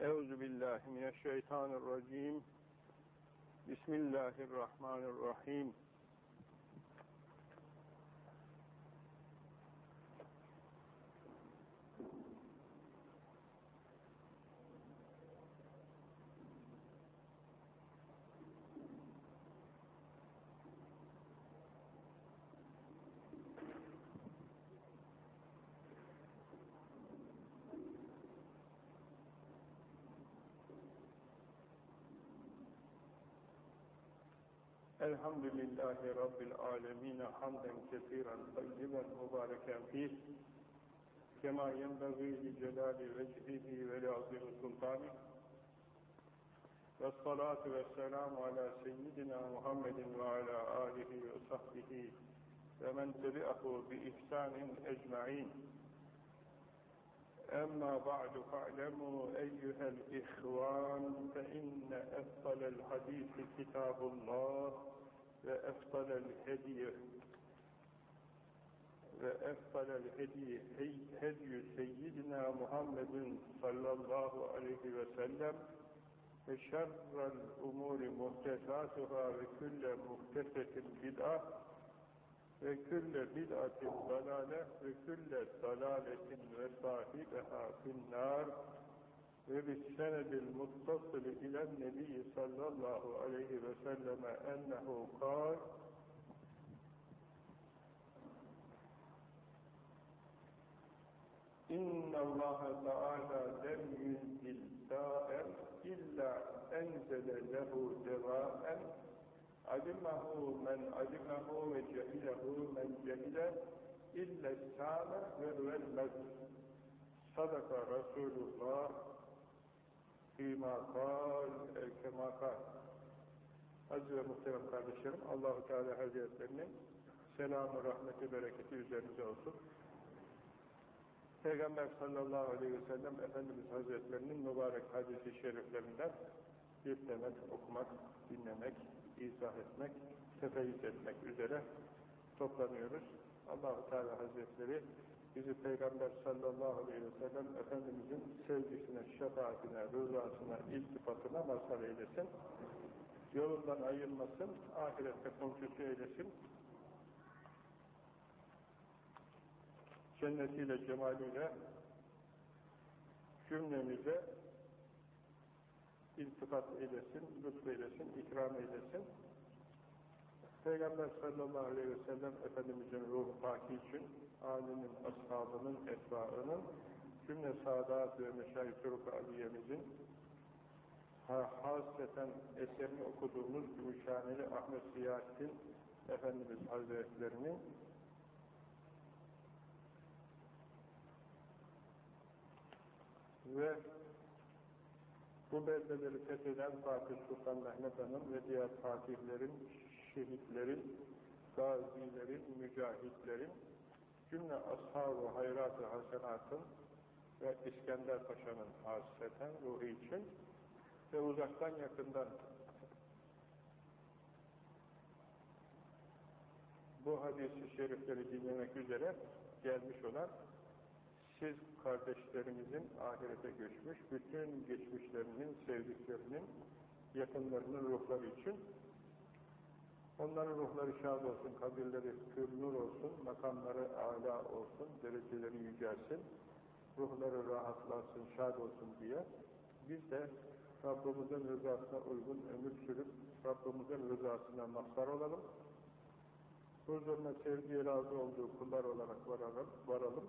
Euzu billahi mineşşeytanirracim. Bismillahirrahmanirrahim. الحمد لله رب العالمين حمدا كثيرا طيبا مباركا فيه. كما ينبغي لجلال وجهه ولعظيم سلطانه. والصلاة والسلام على سيدنا محمد وعلى آله وصحبه ومن تبعه بإحسان أجمعين. أما بعد فاعلموا أيها الإخوان فإن أفضل الحديث كتاب الله وأفضل الهدي وأفضل الهدي هدي سيدنا محمد صلى الله عليه وسلم وشر الأمور محدثاتها وكل محدثة بدعة. وكل بدعة ضلالة وكل ضلالة وصاحبها في النار وبالسند المتصل إلى النبي صلى الله عليه وسلم أنه قال إن الله تعالى لم ينزل داء إلا أنزل له دواء alimahu men alimahu ve cehilehu men cehile ille sâme ve velmez. Sadaka Resulullah fîmâ kâl kemâ kâl. Aziz ve muhterem kardeşlerim, Allahu Teala Hazretlerinin selamı, rahmeti, bereketi üzerinize olsun. Peygamber sallallahu aleyhi ve sellem Efendimiz Hazretlerinin mübarek hadisi şeriflerinden bir demet okumak, dinlemek, izah etmek, tefeyyüz etmek üzere toplanıyoruz. allah Teala Hazretleri bizi Peygamber sallallahu aleyhi ve sellem Efendimizin sevgisine, şefaatine, rızasına, iltifatına mazhar eylesin. Yolundan ayırmasın, ahirette komşusu eylesin. Cennetiyle, cemaliyle cümlemize iltifat eylesin, lütfeylesin, ikram eylesin. Peygamber sallallahu aleyhi ve sellem Efendimizin ruhu paki için âlinin, ashabının, etbaının cümle saadat ve meşayih turuk aliyemizin ha, hasreten eserini okuduğumuz Gümüşhaneli Ahmet Siyahattin Efendimiz Hazretlerinin ve bu beldeleri fetheden Fatih Sultan Mehmet Han'ın ve diğer fatihlerin, şehitlerin, gazilerin, mücahitlerin, cümle ashab-ı hayrat-ı hasenatın ve İskender Paşa'nın hasreten ruhu için ve uzaktan yakından bu hadis-i şerifleri dinlemek üzere gelmiş olan siz kardeşlerimizin ahirete göçmüş, bütün geçmişlerinin, sevdiklerinin, yakınlarının ruhları için onların ruhları şad olsun, kabirleri pür nur olsun, makamları âlâ olsun, dereceleri yücelsin, ruhları rahatlansın, şad olsun diye biz de Rabbimizin rızasına uygun ömür sürüp Rabbimizin rızasına mazhar olalım. Huzuruna sevdiği razı olduğu kullar olarak varalım. varalım.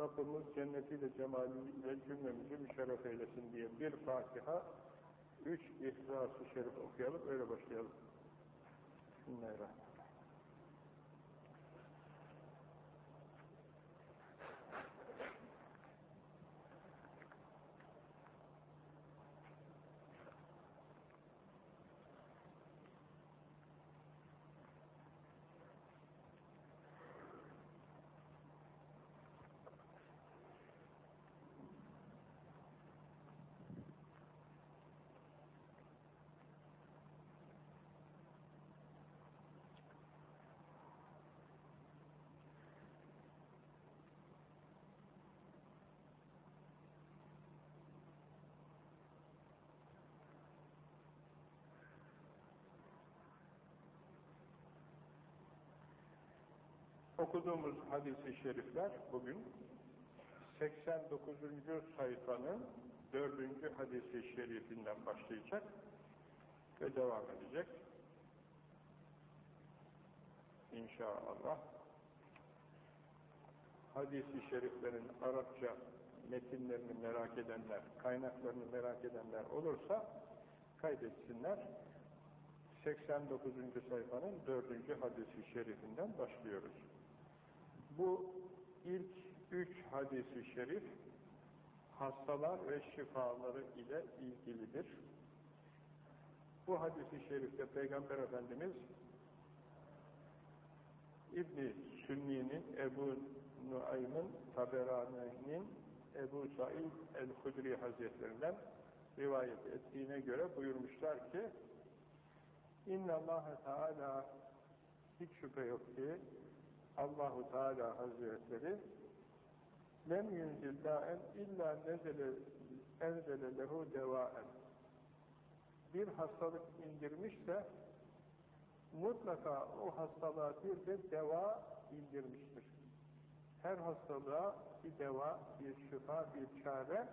Rabbimiz cennetiyle, cemaliyle cümlemizi müşerref eylesin diye bir Fatiha, üç İhlas-ı Şerif okuyalım, öyle başlayalım. Bismillahirrahmanirrahim. Okuduğumuz hadis-i şerifler bugün 89. sayfanın 4. hadisi şerifinden başlayacak ve devam edecek. İnşallah. Hadis-i şeriflerin Arapça metinlerini merak edenler, kaynaklarını merak edenler olursa kaydetsinler. 89. sayfanın 4. hadisi şerifinden başlıyoruz. Bu ilk üç hadisi şerif hastalar ve şifaları ile ilgilidir. Bu hadisi şerifte Peygamber Efendimiz İbni Sünni'nin, Ebu Nuaym'ın, Taberani'nin, Ebu Said el-Hudri Hazretlerinden rivayet ettiğine göre buyurmuşlar ki İnna Allah Teala hiç şüphe yok ki Allahu Teala Hazretleri lem yunzil da'en illa nezele enzele lehu devaen bir hastalık indirmişse mutlaka o hastalığa bir de deva indirmiştir. Her hastalığa bir deva, bir şifa, bir çare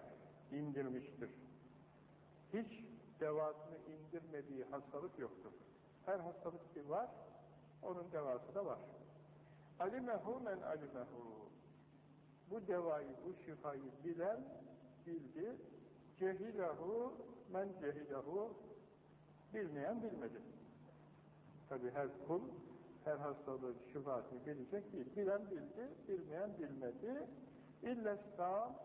indirmiştir. Hiç devasını indirmediği hastalık yoktur. Her hastalık bir var, onun devası da var. Alimehu men alimehu. Bu devayı, bu şifayı bilen bildi. Cehilehu men cehilehu. Bilmeyen bilmedi. Tabi her kul her hastalığın şifasını bilecek değil. Bilen bildi, bilmeyen bilmedi. İlle sam,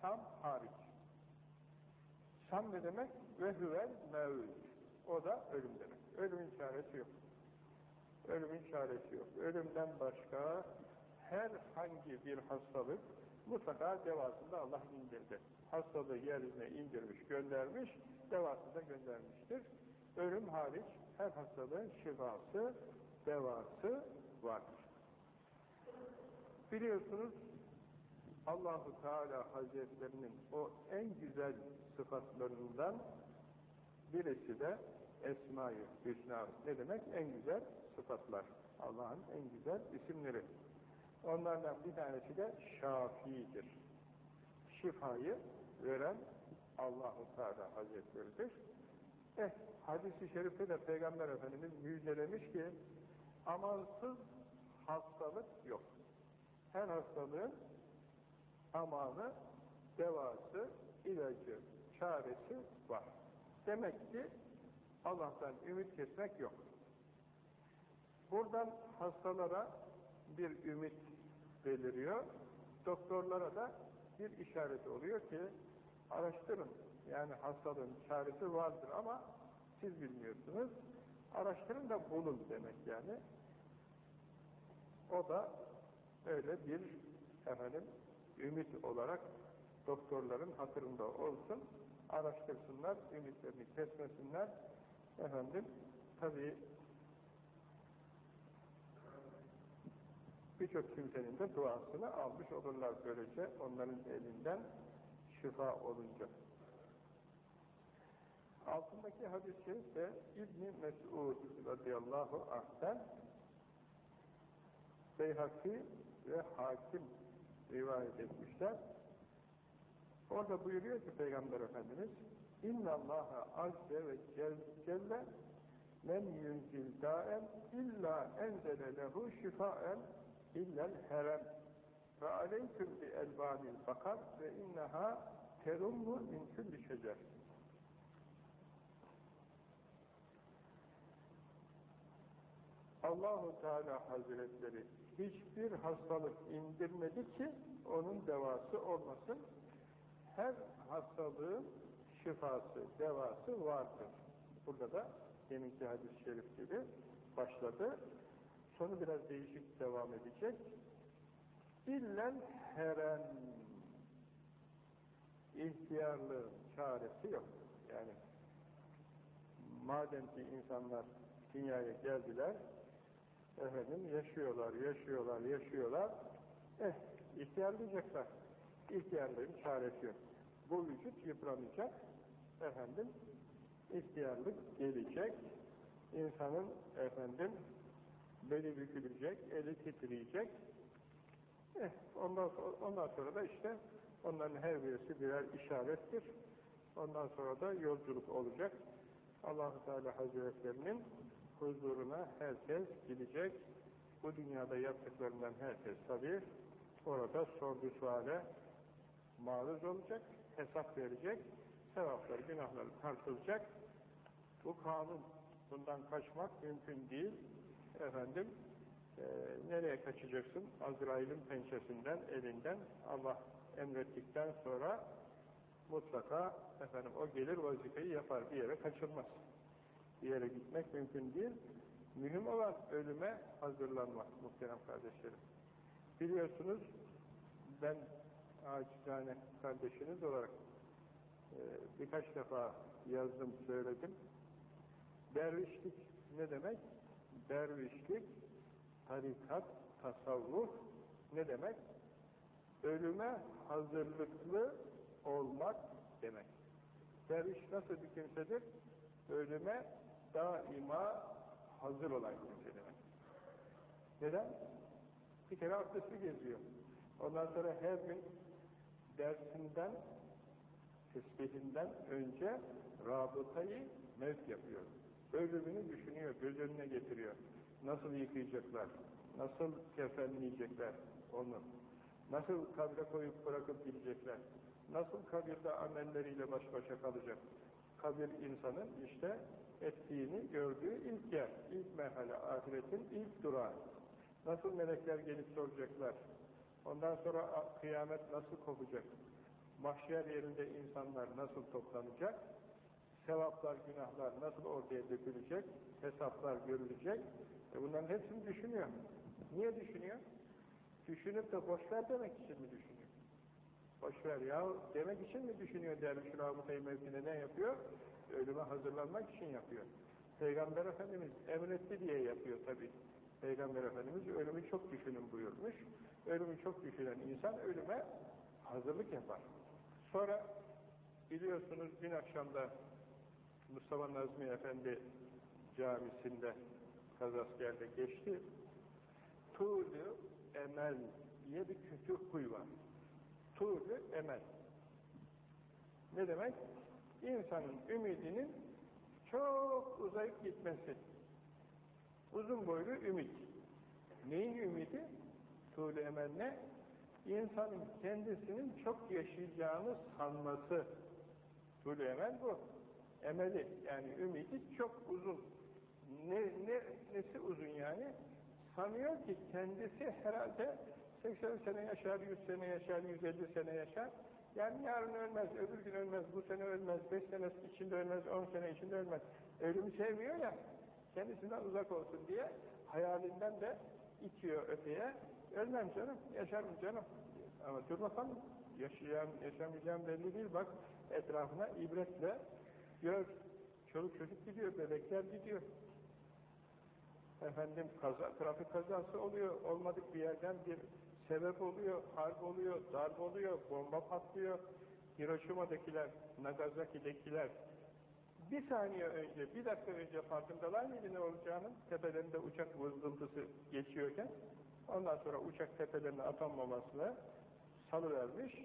sam hariç. Sam ne demek? Ve hüvel mevd. O da ölüm demek. Ölümün çaresi yok. Ölümün çaresi yok. Ölümden başka herhangi bir hastalık mutlaka devasında Allah indirdi. Hastalığı yerine indirmiş, göndermiş, devasını da göndermiştir. Ölüm hariç her hastalığın şifası, devası vardır. Biliyorsunuz Allahu Teala Hazretlerinin o en güzel sıfatlarından birisi de Esma-i Hüsna. Ne demek? En güzel sıfatlar. Allah'ın en güzel isimleri. Onlardan bir tanesi de Şafii'dir. Şifayı veren Allahu Teala Hazretleri'dir. Eh, hadis-i şerifte de Peygamber Efendimiz müjdelemiş ki amansız hastalık yok. Her hastalığın amanı, devası, ilacı, çaresi var. Demek ki Allah'tan ümit kesmek yok. Buradan hastalara bir ümit beliriyor. Doktorlara da bir işaret oluyor ki araştırın. Yani hastalığın çaresi vardır ama siz bilmiyorsunuz. Araştırın da bulun demek yani. O da öyle bir efendim ümit olarak doktorların hatırında olsun. Araştırsınlar, ümitlerini kesmesinler. Efendim, tabii birçok kimsenin de duasını almış olurlar böylece onların elinden şifa olunca. Altındaki hadis-i İbn-i Mes'ud radıyallahu anh'ten Beyhaki ve Hakim rivayet etmişler. Orada buyuruyor ki Peygamber Efendimiz İnna Allaha azze ve celle men yunzil daen illa enzele lehu şifaen illel herem ve aleyküm bi elbanil bakar ve inneha terummu min külli şecer Allahu Teala Hazretleri hiçbir hastalık indirmedi ki onun devası olmasın. Her hastalığın şifası, devası vardır. Burada da deminki hadis-i şerif gibi başladı. Sonu biraz değişik devam edecek. İllel heren ihtiyarlığın çaresi yok. Yani madem ki insanlar dünyaya geldiler, efendim yaşıyorlar, yaşıyorlar, yaşıyorlar, eh ihtiyarlayacaklar. İhtiyarlığın çaresi yok. Bu vücut yıpranacak, efendim ihtiyarlık gelecek, insanın efendim beli bükülecek, eli titreyecek. Eh, ondan, ondan sonra da işte onların her birisi birer işarettir. Ondan sonra da yolculuk olacak. allah Teala Hazretlerinin huzuruna herkes gidecek. Bu dünyada yaptıklarından herkes tabi orada sorgu suale maruz olacak, hesap verecek, sevapları, günahları tartılacak. Bu kanun, bundan kaçmak mümkün değil. Efendim, e, nereye kaçacaksın? Azrail'in pençesinden, elinden Allah emrettikten sonra mutlaka efendim o gelir vazifeyi yapar, bir yere kaçılmaz. Bir yere gitmek mümkün değil. Mühim olan ölüme hazırlanmak muhterem kardeşlerim. Biliyorsunuz ben acizane kardeşiniz olarak e, birkaç defa yazdım, söyledim. Dervişlik ne demek? Dervişlik, tarikat, tasavvuf ne demek? Ölüme hazırlıklı olmak demek. Derviş nasıl bir kimsedir? Ölüme daima hazır olan kimse demek. Neden? Bir kere abdesti geziyor. Ondan sonra her gün dersinden, tesbihinden önce rabıtayı mevt yapıyor. Ölümünü düşünüyor, göz önüne getiriyor. Nasıl yıkayacaklar, nasıl kefenleyecekler onu, nasıl kabre koyup bırakıp gidecekler, nasıl kabirde amelleriyle baş başa kalacak. Kabir insanın işte ettiğini gördüğü ilk yer, ilk merhale, ahiretin ilk durağı. Nasıl melekler gelip soracaklar, ondan sonra kıyamet nasıl kopacak, mahşer yerinde insanlar nasıl toplanacak, sevaplar, günahlar nasıl ortaya dökülecek, hesaplar görülecek, e bunların hepsini düşünüyor. Niye düşünüyor? Düşünüp de boşver demek için mi düşünüyor? Boşver ya demek için mi düşünüyor derviş rabıtayı mevkine ne yapıyor? Ölüme hazırlanmak için yapıyor. Peygamber Efendimiz emretti diye yapıyor tabi. Peygamber Efendimiz ölümü çok düşünün buyurmuş. Ölümü çok düşünen insan ölüme hazırlık yapar. Sonra biliyorsunuz dün akşamda Mustafa Nazmi Efendi camisinde Kazasker'de geçti. Tuğlu emel diye bir kötü huy var. Tuğlu emel. Ne demek? İnsanın ümidinin çok uzayıp gitmesi. Uzun boylu ümit. Neyin ümidi? Tuğlu emel ne? İnsanın kendisinin çok yaşayacağını sanması. Tuğlu emel bu. Emeli yani ümidi çok uzun. Ne, ne, nesi uzun yani? Sanıyor ki kendisi herhalde 80 sene yaşar, 100 sene yaşar, 150 sene yaşar. Yani yarın ölmez, öbür gün ölmez, bu sene ölmez, 5 sene içinde ölmez, 10 sene içinde ölmez. Ölümü sevmiyor ya, kendisinden uzak olsun diye hayalinden de itiyor öteye. Ölmem canım, yaşarım canım. Ama dur bakalım, yaşayacağım, yaşamayacağım belli değil. Bak etrafına ibretle gör. Çoluk çocuk gidiyor, bebekler gidiyor. Efendim kaza, trafik kazası oluyor, olmadık bir yerden bir sebep oluyor, harp oluyor, darp oluyor, bomba patlıyor. Hiroşima'dakiler, Nagasaki'dekiler bir saniye önce, bir dakika önce farkındalar mıydı ne olacağının? Tepelerinde uçak vızıltısı geçiyorken, ondan sonra uçak tepelerine atom bombasıyla salıvermiş,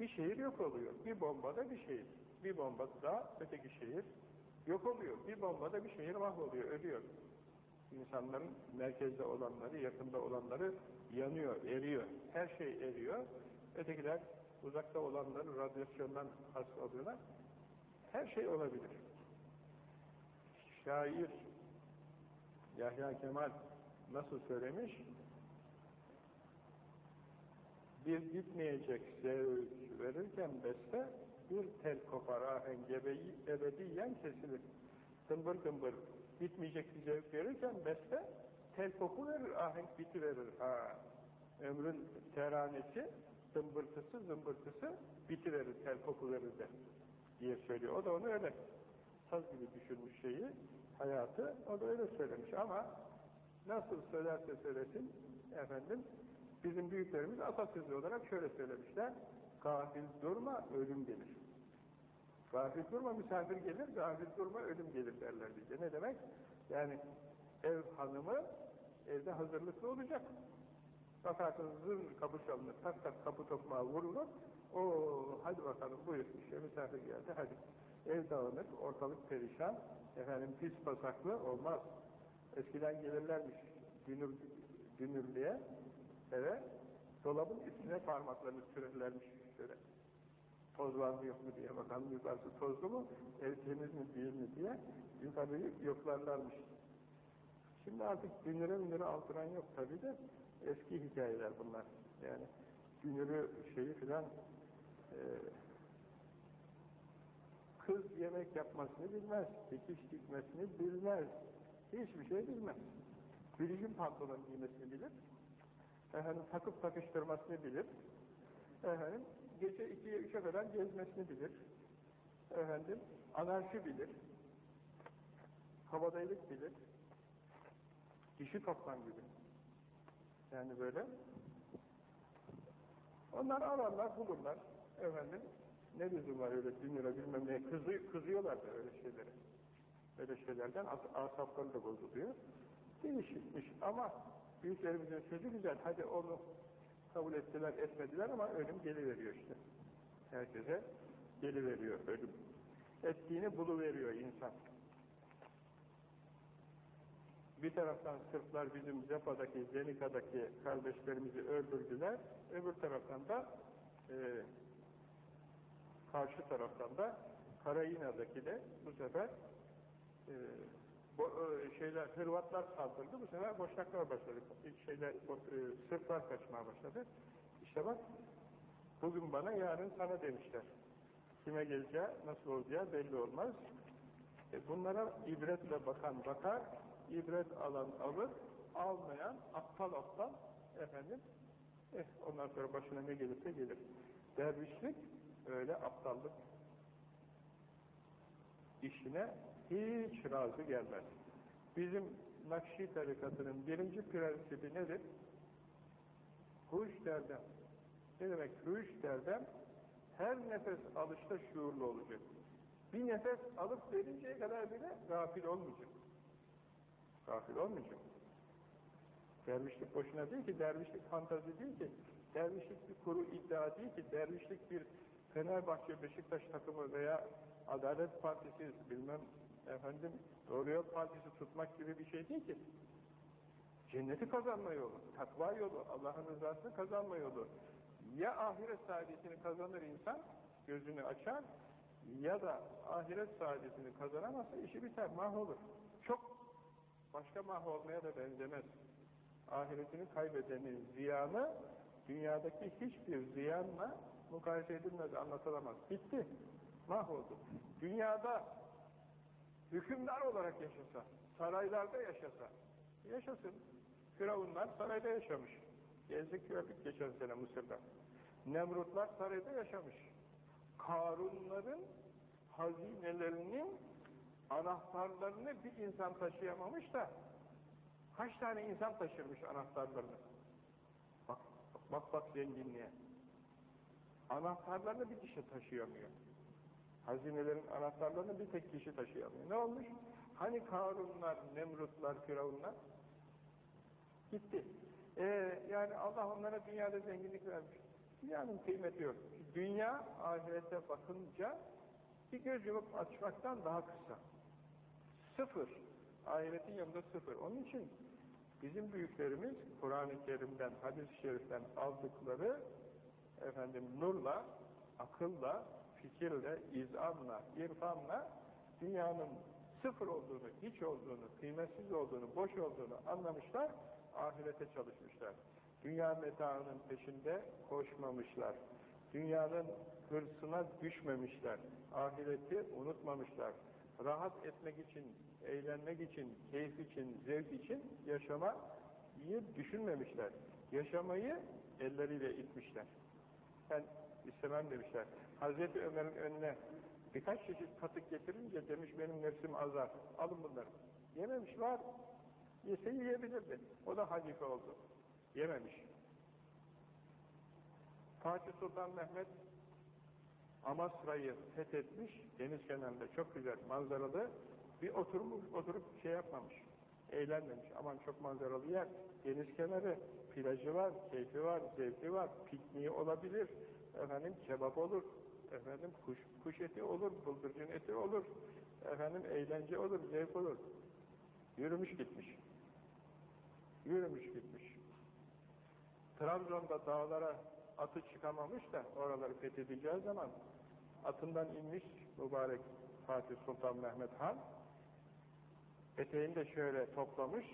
bir şehir yok oluyor. Bir bombada bir şehir. Bir bomba daha öteki şehir yok oluyor. Bir bombada bir şehir mahvoluyor, ölüyor. İnsanların merkezde olanları, yakında olanları yanıyor, eriyor. Her şey eriyor. Ötekiler uzakta olanları radyasyondan hasta oluyorlar. Her şey olabilir. Şair Yahya Kemal nasıl söylemiş? Bir gitmeyecek zevk verirken beste bir tel kopar ahenk ebediyen kesilir. Tımbır tımbır bitmeyecek bir zevk verirken beste tel kopu verir, ahenk biti verir. Ha, ömrün teranesi, zımbırtısı biti verir, tel kopu verir de diye söylüyor. O da onu öyle saz gibi düşünmüş şeyi, hayatı, o da öyle söylemiş ama nasıl söylerse söylesin efendim, bizim büyüklerimiz atasözü olarak şöyle söylemişler, gafil durma, ölüm gelir. Gafil durma, misafir gelir, gafil durma, ölüm gelir derler bize. Ne demek? Yani ev hanımı evde hazırlıklı olacak. Bakarsınız zır kapı çalınır, tak tak kapı tokmağı vurulur. O hadi bakalım buyur işte misafir geldi hadi. Ev dağınık, ortalık perişan, efendim pis pasaklı olmaz. Eskiden gelirlermiş dünür, dünürlüğe eve, dolabın üstüne parmaklarını sürerlermiş şöyle. Toz var mı yok mu diye bakalım yukarısı tozlu mu, ev temiz mi değil mi diye yukarıyı yoklarlarmış. Şimdi artık dünüre münüre altıran yok tabi de eski hikayeler bunlar. Yani dünürü şeyi filan e, kız yemek yapmasını bilmez, dikiş dikmesini bilmez, hiçbir şey bilmez. Bilgin pantolon giymesini bilir, efendim takıp takıştırmasını bilir, efendim gece ikiye üçe kadar gezmesini bilir, efendim anarşi bilir, kabadayılık bilir, dişi toplan gibi. Yani böyle. Onlar ararlar, bulurlar. Efendim, ne lüzum var öyle bin bilmem ne, kızı, kızıyorlar da öyle şeylere. Öyle şeylerden as asapları da bozuluyor. Değişikmiş ama büyüklerimizin sözü güzel. Hadi onu kabul ettiler, etmediler ama ölüm geliveriyor işte. Herkese geliveriyor ölüm. Ettiğini buluveriyor insan. Bir taraftan Sırplar bizim Zepa'daki, Zenika'daki kardeşlerimizi öldürdüler. Öbür taraftan da e, karşı taraftan da Karayina'daki de bu sefer e, bu, e, şeyler Hırvatlar saldırdı. Bu sefer Boşnaklar başladı. Şeyler, e, Sırplar kaçmaya başladı. İşte bak bugün bana yarın sana demişler. Kime geleceği, nasıl olacağı belli olmaz. E, bunlara ibretle bakan bakar, ibret alan alır, almayan aptal aptal efendim eh, ondan sonra başına ne gelirse gelir. Dervişlik öyle aptallık işine hiç razı gelmez. Bizim Nakşi tarikatının birinci prensibi nedir? Huş derdem. Ne demek huş derdem? Her nefes alışta şuurlu olacak. Bir nefes alıp verinceye kadar bile gafil olmayacak. Gafil olmayacak. Dervişlik boşuna değil ki, dervişlik fantazi değil ki, dervişlik bir kuru iddia değil ki, dervişlik bir Fenerbahçe, Beşiktaş takımı veya Adalet Partisi, bilmem efendim, Doğru Yol Partisi tutmak gibi bir şey değil ki. Cenneti kazanma yolu, takva yolu, Allah'ın rızasını kazanma yolu. Ya ahiret saadetini kazanır insan, gözünü açar, ya da ahiret saadetini kazanamazsa işi biter, mahvolur. Çok başka mahvolmaya da benzemez. Ahiretini kaybedenin ziyanı dünyadaki hiçbir ziyanla mukayese edilmez, anlatılamaz. Bitti. Mahvoldu. Dünyada hükümdar olarak yaşasa, saraylarda yaşasa, yaşasın. Firavunlar sarayda yaşamış. Gezdik gördük geçen sene Mısır'da. Nemrutlar sarayda yaşamış. Karunların hazinelerinin anahtarlarını bir insan taşıyamamış da kaç tane insan taşırmış anahtarlarını? Bak bak, bak zenginliğe. Anahtarlarını bir kişi taşıyamıyor. Hazinelerin anahtarlarını bir tek kişi taşıyamıyor. Ne olmuş? Hani Karunlar, Nemrutlar, Firavunlar? Gitti. Ee, yani Allah onlara dünyada zenginlik vermiş. Dünyanın kıymeti yok. Dünya ahirete bakınca bir göz yumup açmaktan daha kısa. Sıfır. Ahiretin yanında sıfır. Onun için bizim büyüklerimiz Kur'an-ı Kerim'den, hadis-i şeriften aldıkları efendim nurla, akılla, fikirle, izanla, irfanla dünyanın sıfır olduğunu, hiç olduğunu, kıymetsiz olduğunu, boş olduğunu anlamışlar, ahirete çalışmışlar. Dünya metaının peşinde koşmamışlar. Dünyanın hırsına düşmemişler. Ahireti unutmamışlar. Rahat etmek için, eğlenmek için, keyif için, zevk için yaşamayı düşünmemişler. Yaşamayı elleriyle itmişler. Ben istemem demişler. Hazreti Ömer'in önüne birkaç çeşit katık getirince demiş benim nefsim azar. Alın bunları. Yememiş var. Yese yiyebilirdi. O da halife oldu. Yememiş. Fatih Sultan Mehmet Amasra'yı fethetmiş, deniz kenarında çok güzel manzaralı bir oturmuş, oturup şey yapmamış. eğlenmemiş. Aman çok manzaralı yer, deniz kenarı, plajı var, keyfi var, zevki var, pikniği olabilir, efendim kebap olur, efendim kuş, kuş eti olur, bıldırcın eti olur, efendim eğlence olur, zevk olur. Yürümüş gitmiş. Yürümüş gitmiş. Trabzon'da dağlara atı çıkamamış da oraları fethedileceği zaman atından inmiş mübarek Fatih Sultan Mehmet Han eteğini de şöyle toplamış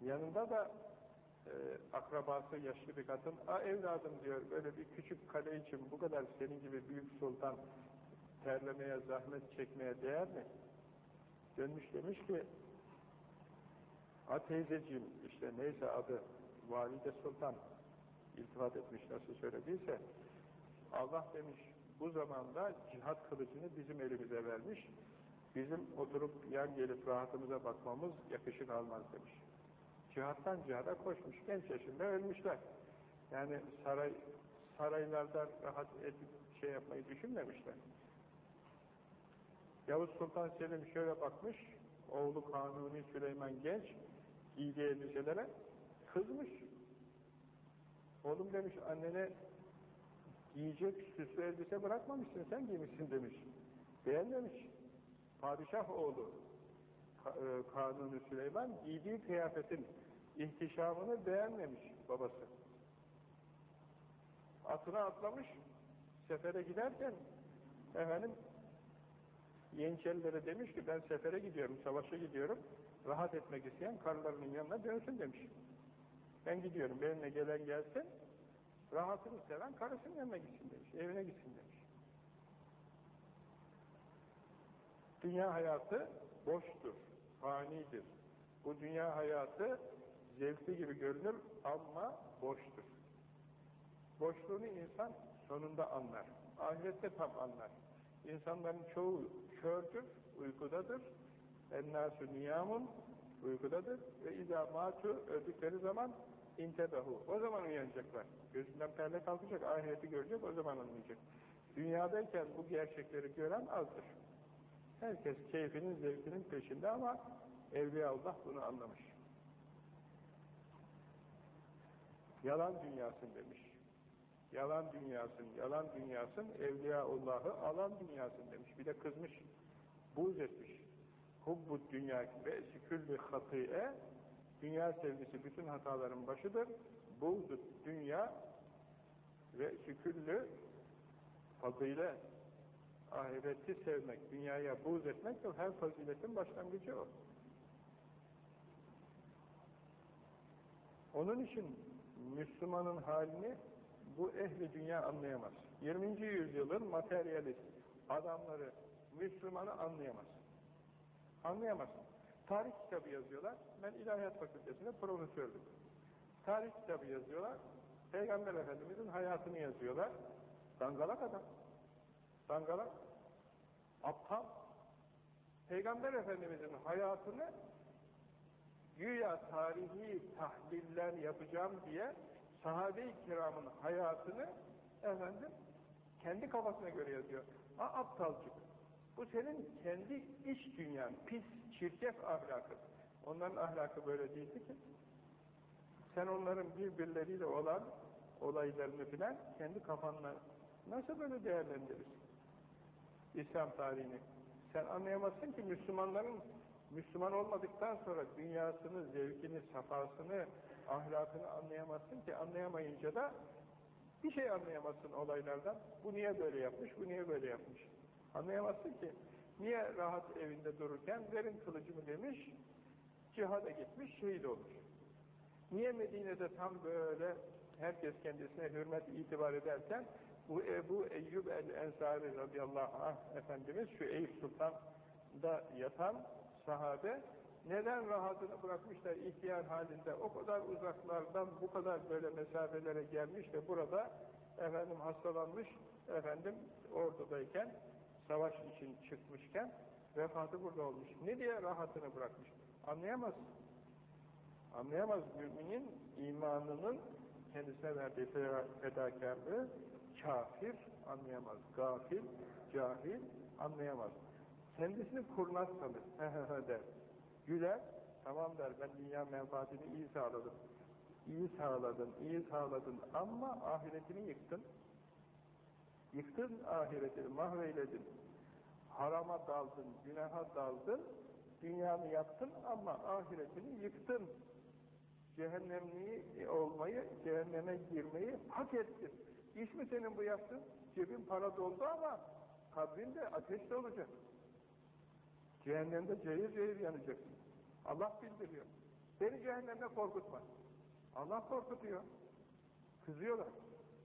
yanında da e, akrabası yaşlı bir kadın a evladım diyor böyle bir küçük kale için bu kadar senin gibi büyük sultan terlemeye zahmet çekmeye değer mi? dönmüş demiş ki a teyzeciğim işte neyse adı Valide Sultan iltifat etmiş nasıl söylediyse Allah demiş bu zamanda cihat kılıcını bizim elimize vermiş bizim oturup yan gelip rahatımıza bakmamız yakışık almaz demiş. Cihattan cihada koşmuş. Genç yaşında ölmüşler. Yani saray saraylarda rahat edip şey yapmayı düşünmemişler. Yavuz Sultan Selim şöyle bakmış, oğlu Kanuni Süleyman Genç giydiği elbiselere kızmış. Oğlum demiş annene giyecek süslü elbise bırakmamışsın sen giymişsin demiş. Beğenmemiş. Padişah oğlu Kanuni Süleyman giydiği kıyafetin ihtişamını beğenmemiş babası. Atına atlamış, sefere giderken efendim Yeniçerilere demiş ki ben sefere gidiyorum, savaşa gidiyorum, rahat etmek isteyen karılarının yanına dönsün demiş. Ben gidiyorum, benimle gelen gelsin, rahatını seven karısının yanına gitsin demiş, evine gitsin demiş. Dünya hayatı boştur, fanidir. Bu dünya hayatı zevkli gibi görünür ama boştur. Boşluğunu insan sonunda anlar. Ahirette tam anlar. İnsanların çoğu kördür, uykudadır. Ennâsü niyamun uykudadır. Ve izâ mâtu öldükleri zaman intebehu. O zaman uyanacaklar. Gözünden perde kalkacak, ahireti görecek, o zaman anlayacak. Dünyadayken bu gerçekleri gören azdır. Herkes keyfinin, zevkinin peşinde ama Evliya Allah bunu anlamış. Yalan dünyasın demiş. Yalan dünyasın, yalan dünyasın, Evliyaullah'ı alan dünyasın demiş. Bir de kızmış, buğz etmiş. Hubbud dünya ve siküllü hati'e dünya sevgisi bütün hataların başıdır. Buğzud dünya ve siküllü fazile ahireti sevmek, dünyaya buğz etmek de her faziletin başlangıcı o. Onun için Müslümanın halini bu ehli dünya anlayamaz. 20. yüzyılın materyalist adamları Müslümanı anlayamaz. Anlayamaz. Tarih kitabı yazıyorlar. Ben İlahiyat Fakültesi'nde profesördüm. Tarih kitabı yazıyorlar. Peygamber Efendimiz'in hayatını yazıyorlar. Dangalak adam. Dangalak. Aptal. Peygamber Efendimiz'in hayatını güya tarihi tahliller yapacağım diye sahabe-i kiramın hayatını efendim kendi kafasına göre yazıyor. Ha aptalcık. Bu senin kendi iç dünyan, pis, çirkef ahlakı. Onların ahlakı böyle değildi ki. Sen onların birbirleriyle olan olaylarını filan kendi kafanla nasıl böyle değerlendirirsin? İslam tarihini. Sen anlayamazsın ki Müslümanların Müslüman olmadıktan sonra dünyasını, zevkini, safasını, ahlakını anlayamazsın ki anlayamayınca da bir şey anlayamazsın olaylardan. Bu niye böyle yapmış, bu niye böyle yapmış. Anlayamazsın ki. Niye rahat evinde dururken verin kılıcımı demiş, cihada gitmiş, şehit olmuş. Niye Medine'de tam böyle herkes kendisine hürmet itibar ederken bu Ebu Eyyub el-Ensari radıyallahu anh Efendimiz şu Eyüp Sultan'da yatan sahabe neden rahatını bırakmışlar ihtiyar halinde o kadar uzaklardan bu kadar böyle mesafelere gelmiş ve burada efendim hastalanmış efendim ordudayken savaş için çıkmışken vefatı burada olmuş. Ne diye rahatını bırakmış? Anlayamaz. Anlayamaz müminin imanının kendisine verdiği fedakarlığı kafir anlayamaz. Gafil, cahil anlayamaz. Kendisini kurnaz sanır. der. Güler, Tamam der, ben dünya menfaatini iyi sağladım. İyi sağladın, iyi sağladın ama ahiretini yıktın. Yıktın ahiretini, mahveyledin. Harama daldın, günaha daldın. Dünyanı yaptın ama ahiretini yıktın. Cehennemliği olmayı, cehenneme girmeyi hak ettin. İş mi senin bu yaptın? Cebin para doldu ama kabrin de ateşte olacak. Cehennemde cehir cehir yanacaksın. Allah bildiriyor. Beni cehennemde korkutma. Allah korkutuyor. Kızıyorlar.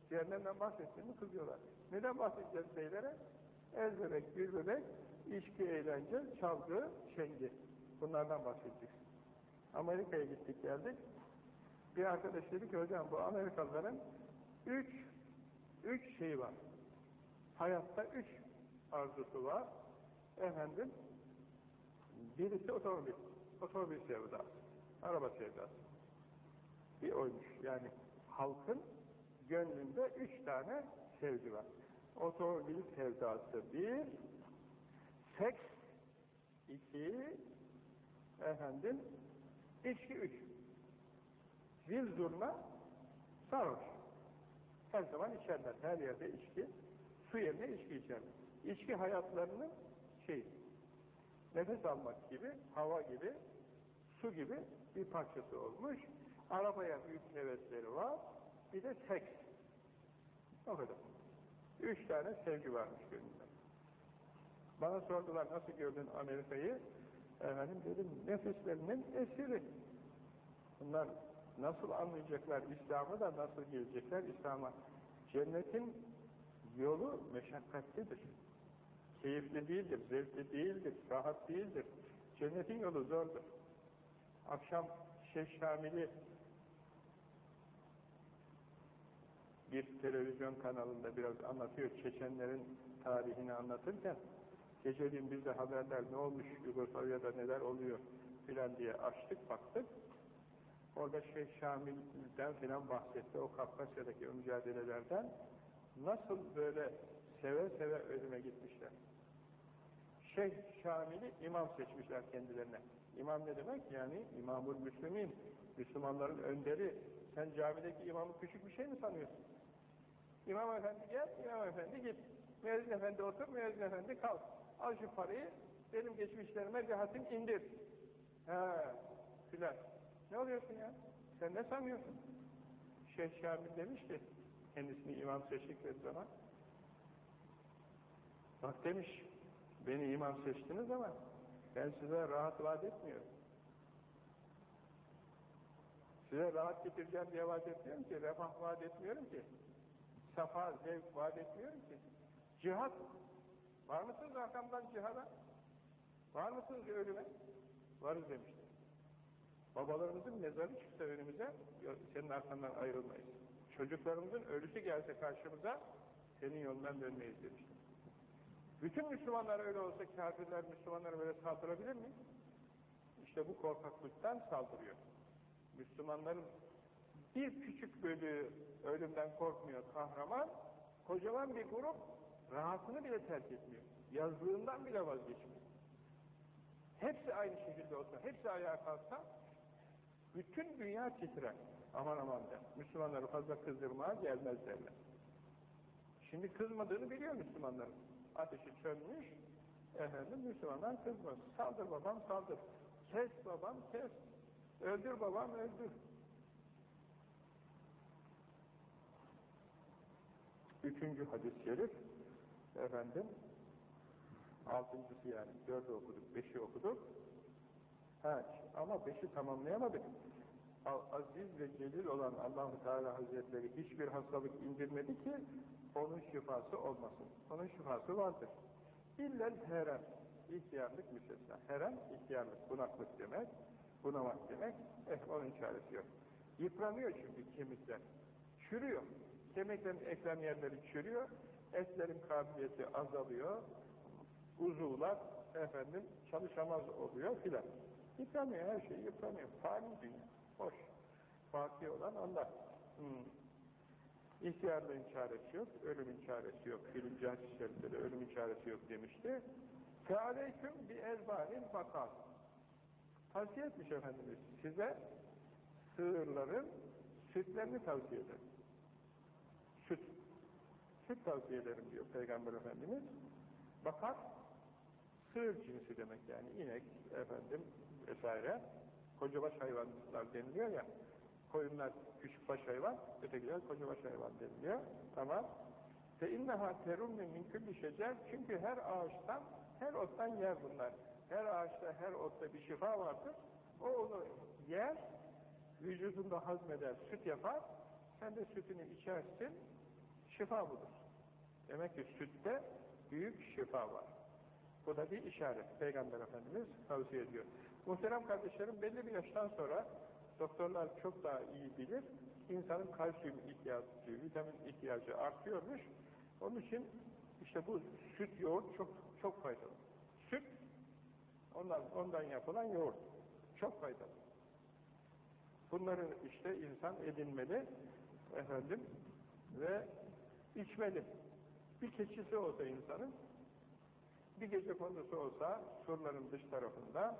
Cehennemden bahsettiğini kızıyorlar. Neden bahsedeceğiz beylere? El bebek, gül bebek, içki, eğlence, çalgı, şengi. Bunlardan bahsedecek. Amerika'ya gittik geldik. Bir arkadaş dedi ki hocam bu Amerikalıların üç, üç şeyi var. Hayatta üç arzusu var. Efendim, birisi otomobil. Otomobil sevdası. Araba sevdası. Bir oymuş. Yani halkın gönlünde üç tane sevgi var. Otomobil sevdası bir, seks iki, efendim, içki üç. Zil zurna sarhoş. Her zaman içerler. Her yerde içki. Su yerine içki içerler. İçki hayatlarının şey, nefes almak gibi, hava gibi, su gibi bir parçası olmuş. Arabaya büyük hevesleri var. Bir de seks. O kadar. Üç tane sevgi varmış gönlünde. Bana sordular nasıl gördün Amerika'yı? Efendim dedim nefislerinin esiri. Bunlar nasıl anlayacaklar İslam'ı da nasıl gelecekler İslam'a? Cennetin yolu meşakkatlidir. Keyifli değildir, zevkli değildir, rahat değildir. Cennetin yolu zordur. Akşam Şeyh Şamil'i bir televizyon kanalında biraz anlatıyor, Çeçenlerin tarihini anlatırken, geceliğin bizde haberler ne olmuş, Yugoslavya'da neler oluyor filan diye açtık, baktık. Orada Şeyh Şamil'den filan bahsetti, o Kafkasya'daki o mücadelelerden. Nasıl böyle seve seve ölüme gitmişler. Şeyh Şamil'i imam seçmişler kendilerine. İmam ne demek? Yani İmamul Müslümin, Müslümanların önderi. Sen camideki imamı küçük bir şey mi sanıyorsun? İmam efendi gel, imam efendi git. Müezzin efendi otur, müezzin efendi kalk. Al şu parayı, benim geçmişlerime bir indir. Ha, filan. Ne oluyorsun ya? Sen ne sanıyorsun? Şeyh Şamil demiş ki, kendisini imam seçtikleri zaman, bak demiş, beni imam seçtiniz ama ben size rahat vaat etmiyorum. Size rahat getireceğim diye vaat etmiyorum ki, refah vaat etmiyorum ki, safa, zevk vaat etmiyorum ki. Cihat, var mısınız arkamdan cihada? Var mısınız ölüme? Varız demişler. Babalarımızın mezarı çıksa önümüze, senin arkandan ayrılmayız. Çocuklarımızın ölüsü gelse karşımıza, senin yolundan dönmeyiz demişler. Bütün Müslümanlar öyle olsa kafirler Müslümanlara böyle saldırabilir mi? İşte bu korkaklıktan saldırıyor. Müslümanların bir küçük bölüğü ölümden korkmuyor kahraman, kocaman bir grup rahatını bile terk etmiyor. Yazlığından bile vazgeçmiyor. Hepsi aynı şekilde olsa, hepsi ayağa kalksa, bütün dünya titrer. Aman aman der. Müslümanları fazla kızdırmaya gelmez derler. Şimdi kızmadığını biliyor Müslümanların. Ateşi sönmüş, efendim Müslümanlar kızmaz. Saldır babam saldır. Kes babam kes. Öldür babam öldür. Üçüncü hadis-i şerif, efendim, altıncısı yani, dördü okuduk, beşi okuduk. Ha, ama beşi tamamlayamadık. Aziz ve celil olan allah Teala Hazretleri hiçbir hastalık indirmedi ki onun şifası olmasın. Onun şifası vardır. İllel herem, ihtiyarlık müstesna. Herem, ihtiyarlık, bunaklık demek, bunamak demek, eh onun çaresi yok. Yıpranıyor çünkü kemikler, çürüyor. Kemiklerin eklem yerleri çürüyor, etlerin kabiliyeti azalıyor, uzuvlar efendim çalışamaz oluyor filan. Yıpranıyor, her şey yıpranıyor. Fani dünya, boş. Baki olan Allah. Hmm. İhtiyarlığın çaresi yok, ölümün çaresi yok. Birinci hadis de ölümün çaresi yok demişti. Fealeyküm bi erbânin bakas. Tavsiye etmiş Efendimiz size sığırların sütlerini tavsiye eder. Süt. Süt tavsiye ederim diyor Peygamber Efendimiz. Bakas sığır cinsi demek yani inek, efendim vesaire. Kocabaş hayvanlar deniliyor ya, koyunlar küçük baş hayvan, ötekiler kocabaş hayvan deniliyor. Tamam. Ve inneha terumne min külli çünkü her ağaçtan, her ottan yer bunlar. Her ağaçta, her otta bir şifa vardır. O onu yer, vücudunda hazmeder, süt yapar, sen de sütünü içersin, şifa budur. Demek ki sütte büyük şifa var. Bu da bir işaret. Peygamber Efendimiz tavsiye ediyor. Muhterem kardeşlerim belli bir yaştan sonra doktorlar çok daha iyi bilir. İnsanın kalsiyum ihtiyacı, vitamin ihtiyacı artıyormuş. Onun için işte bu süt yoğurt çok çok faydalı. Süt ondan ondan yapılan yoğurt çok faydalı. Bunları işte insan edinmeli efendim ve içmeli. Bir keçisi olsa insanın bir gece konusu olsa surların dış tarafında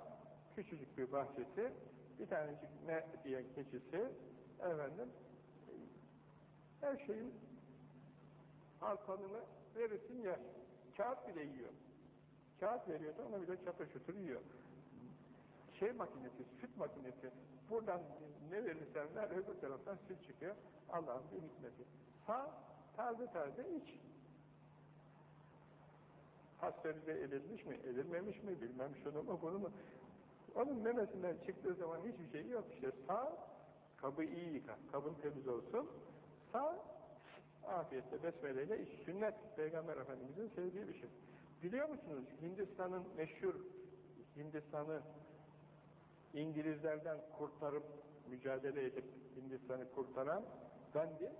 küçücük bir bahçesi bir tanecik ne diye keçisi efendim her şeyin arpanını verirsin yer. Kağıt bile yiyor. Kağıt veriyorsa ona bile çatır çutur yiyor. Şey makinesi, süt makinesi buradan ne verirsen ver öbür taraftan süt çıkıyor. Allah'ın bir hikmeti. Sağ, taze taze iç. Pastörize edilmiş mi, edilmemiş mi, bilmem şunu mu, bunu mu. Onun memesinden çıktığı zaman hiçbir şey yok. İşte sağ, kabı iyi yıka, kabın temiz olsun. Sağ, afiyetle, besmeleyle iç. Sünnet, Peygamber Efendimiz'in sevdiği bir şey. Biliyor musunuz, Hindistan'ın meşhur, Hindistan'ı İngilizlerden kurtarıp, mücadele edip Hindistan'ı kurtaran Gandhi,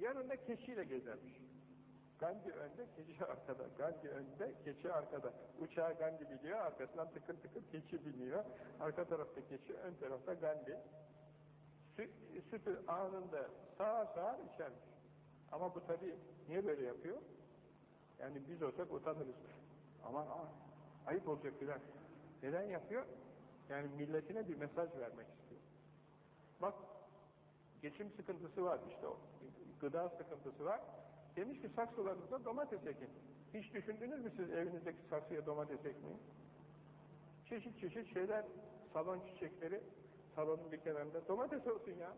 yanında keçiyle gezermiş. Gandhi önde, keçi arkada. Gandhi önde, keçi arkada. Uçağı Gandhi biliyor, arkasından tıkır tıkır keçi biniyor. Arka tarafta keçi, ön tarafta Gandhi. Sü sütü anında sağa sağa içermiş. Ama bu tabi niye böyle yapıyor? Yani biz olsak utanırız. Aman aman, ayıp olacak filan. Neden yapıyor? Yani milletine bir mesaj vermek istiyor. Bak, geçim sıkıntısı var işte o. Gıda sıkıntısı var. Demiş ki saksılarınızda domates ekin. Hiç düşündünüz mü siz evinizdeki saksıya domates ekmeyi? Çeşit çeşit şeyler, salon çiçekleri, salonun bir kenarında domates olsun ya.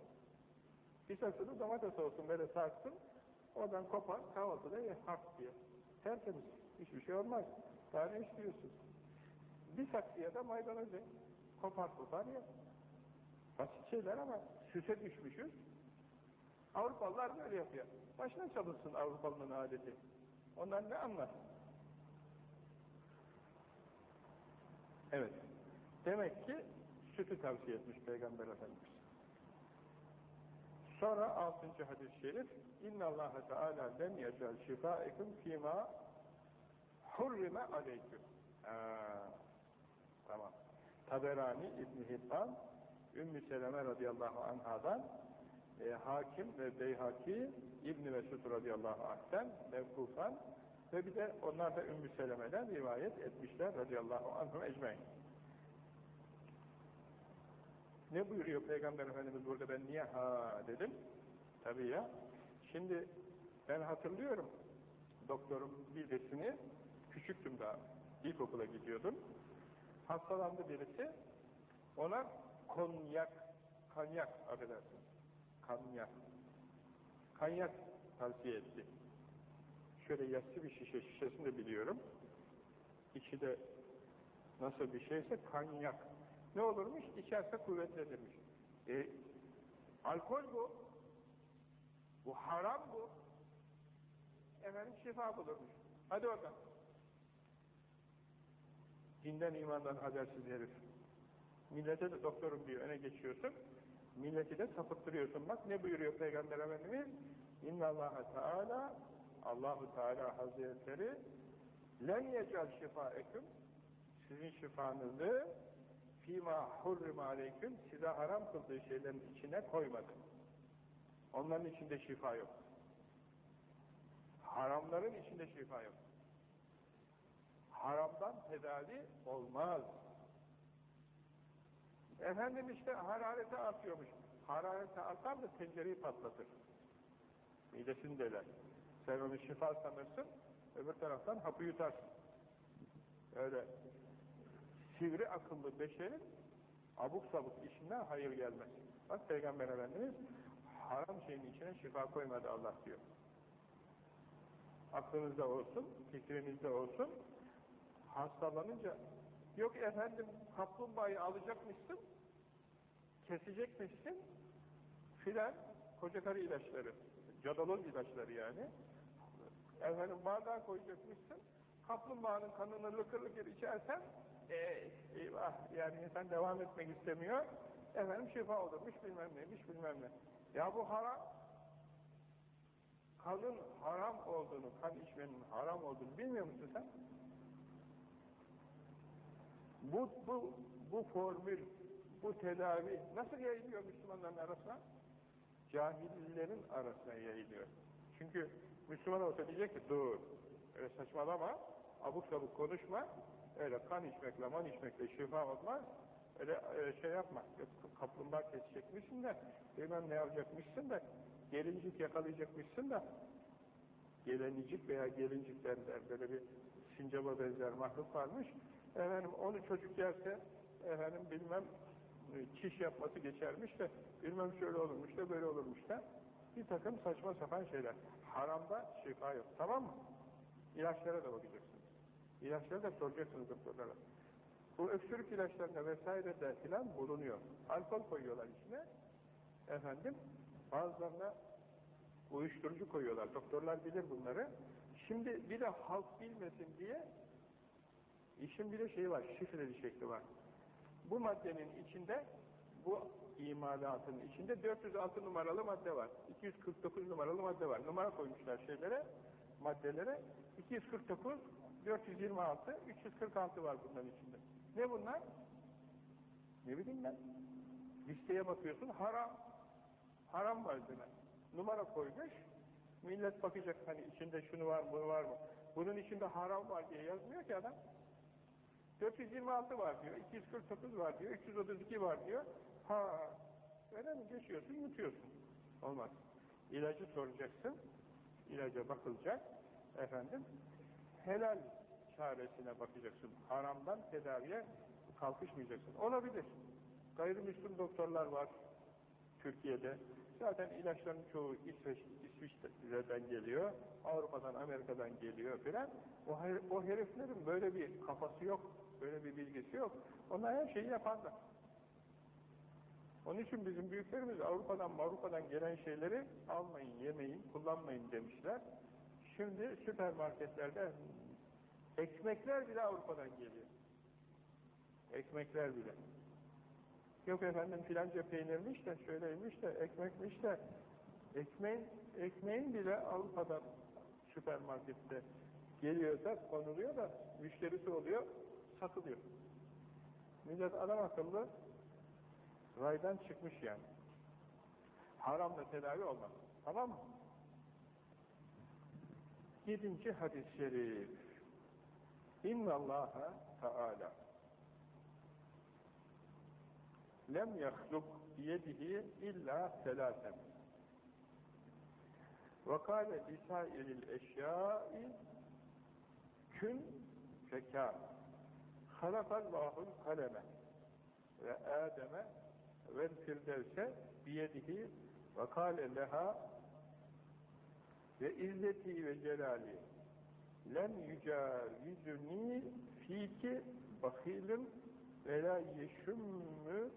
Bir saksıda domates olsun böyle sarsın, oradan kopar, kahvaltıda ye, hak diye. Tertemiz, hiçbir şey olmaz. Daha ne istiyorsun? Bir saksıya da maydanoz ye. Kopar kopar ya. Basit şeyler ama süse düşmüşüz. Avrupalılar böyle yapıyor. Başına çalışsın Avrupalının adeti. Onlar ne anlar? Evet. Demek ki sütü tavsiye etmiş Peygamber Efendimiz. Sonra altıncı hadis-i şerif İnna Allah Teala lem yecel şifaikum fîmâ hurrime aleyküm. Tamam. Taberani İbn Hibban Ümmü Seleme radıyallahu anhadan e, Hakim ve Beyhaki İbn Mesud radıyallahu anh'ten mevkufan ve bir de onlar da Ümmü Seleme'den rivayet etmişler radıyallahu anhum ecmain. Ne buyuruyor Peygamber Efendimiz burada ben niye ha dedim? Tabii ya. Şimdi ben hatırlıyorum doktorum birisini küçüktüm daha ilkokula gidiyordum. Hastalandı birisi ona konyak kanyak affedersiniz kanyak kanyak tavsiye etti. Şöyle yassı bir şişe, şişesini de biliyorum. İçi de nasıl bir şeyse kanyak. Ne olurmuş? İçerse kuvvetlenirmiş. E, alkol bu. Bu haram bu. Efendim şifa bulurmuş. Hadi oradan. Dinden imandan habersiz herif. Millete de doktorum diyor, öne geçiyorsun. Milleti de sapıttırıyorsun. Bak ne buyuruyor Peygamber Efendimiz? İnna Allah Teala Allahu Teala Hazretleri lem yecel şifaeküm sizin şifanızı fîmâ hurrim aleyküm size haram kıldığı şeylerin içine koymadı. Onların içinde şifa yok. Haramların içinde şifa yok. Haramdan tedavi olmaz. Efendim işte harareti artıyormuş. Harareti artar da tencereyi patlatır. Midesini deler. Sen onu şifa sanırsın, öbür taraftan hapı yutarsın. Öyle sivri akıllı beşerin abuk sabuk işinden hayır gelmez. Bak Peygamber Efendimiz haram şeyin içine şifa koymadı Allah diyor. Aklınızda olsun, fikrinizde olsun. Hastalanınca yok efendim kaplumbağayı alacakmışsın, kesecekmişsin filan koca karı ilaçları, cadaloz ilaçları yani. Efendim bardağa koyacakmışsın, kaplumbağanın kanını lıkır lıkır içersen e, eyvah yani insan devam etmek istemiyor. Efendim şifa olurmuş bilmem neymiş bilmem ne. Ya bu haram. Kanın haram olduğunu, kan içmenin haram olduğunu bilmiyor musun sen? Bu, bu, bu formül, bu tedavi nasıl yayılıyor Müslümanların arasına? Cahillerin arasına yayılıyor. Çünkü Müslüman olsa diyecek ki dur, öyle saçmalama, abuk sabuk konuşma, öyle kan içmekle, man içmekle şifa olmaz, öyle, öyle şey yapma, kaplumbağa kesecekmişsin de, bilmem ne yapacakmışsın da, gelincik yakalayacakmışsın da, gelenicik veya gelincik derler, böyle bir sincaba benzer mahluk varmış, efendim onu çocuk yerse, efendim bilmem çiş yapması geçermiş de, bilmem şöyle olurmuş da, böyle olurmuş da, bir takım saçma sapan şeyler. Haramda şifa yok, tamam mı? İlaçlara da bakacaksınız. İlaçlara da soracaksınız doktorlara. Bu öksürük ilaçlarında vesaire de filan bulunuyor. Alkol koyuyorlar içine. Efendim, bazılarına uyuşturucu koyuyorlar. Doktorlar bilir bunları. Şimdi bir de halk bilmesin diye işin bir de şeyi var, şifreli şekli var. Bu maddenin içinde, bu imalatın içinde 406 numaralı madde var. 249 numaralı madde var. Numara koymuşlar şeylere, maddelere. 249, 426, 346 var bunların içinde. Ne bunlar? Ne bileyim ben. Listeye bakıyorsun, haram. Haram var malzeme. Numara koymuş, millet bakacak hani içinde şunu var bunu var mı? Bunun içinde haram var diye yazmıyor ki adam. 426 var diyor, 249 var diyor, 332 var diyor. Ha, öyle mi? Geçiyorsun, yutuyorsun. Olmaz. İlacı soracaksın, ilaca bakılacak, efendim, helal çaresine bakacaksın. Haramdan tedaviye kalkışmayacaksın. Olabilir. Gayrimüslim doktorlar var Türkiye'de. Zaten ilaçların çoğu İsveç, İsviçre'den geliyor, Avrupa'dan, Amerika'dan geliyor filan. O, o heriflerin böyle bir kafası yok, böyle bir bilgisi yok. Onlar her şeyi yaparlar. Onun için bizim büyüklerimiz Avrupa'dan, Avrupa'dan gelen şeyleri almayın, yemeyin, kullanmayın demişler. Şimdi süpermarketlerde ekmekler bile Avrupa'dan geliyor. Ekmekler bile. Yok efendim filanca peynirmiş de, şöyleymiş de, ekmekmiş de, ekmeğin, ekmeğin bile Avrupa'dan süpermarkette geliyor konuluyor da, müşterisi oluyor, satılıyor. Millet adam akıllı raydan çıkmış yani. Haramla tedavi olmaz. Tamam mı? Yedinci hadis-i şerif. İnna Allaha Teala lem yahluk biyedihi illa selasen. Ve kâle lisairil eşyâi kün fekâ. Halakallâhul kaleme. Ve Adem'e ve firdevse biyedihi ve kâle leha ve izzeti ve celali lem yücavizuni fiki bakilun ve la yeşümmü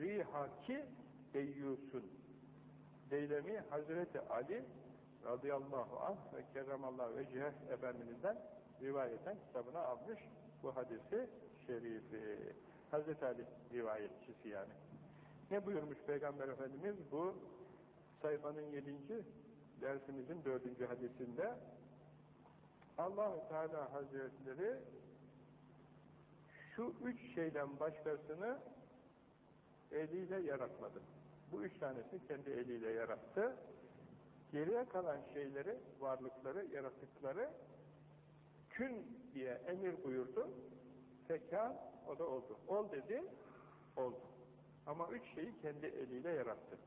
rihaki deyyusun Deylemi Hazreti Ali radıyallahu anh ve kerramallahu veciheh Efendimiz'den rivayeten kitabına almış bu hadisi şerifi. Hazreti Ali rivayetçisi yani. Ne buyurmuş Peygamber Efendimiz bu sayfanın yedinci dersimizin dördüncü hadisinde allah Teala Hazretleri şu üç şeyden başkasını eliyle yaratmadı. Bu üç tanesini kendi eliyle yarattı. Geriye kalan şeyleri, varlıkları, yaratıkları kün diye emir buyurdu. Feka o da oldu. Ol dedi, oldu. Ama üç şeyi kendi eliyle yarattı.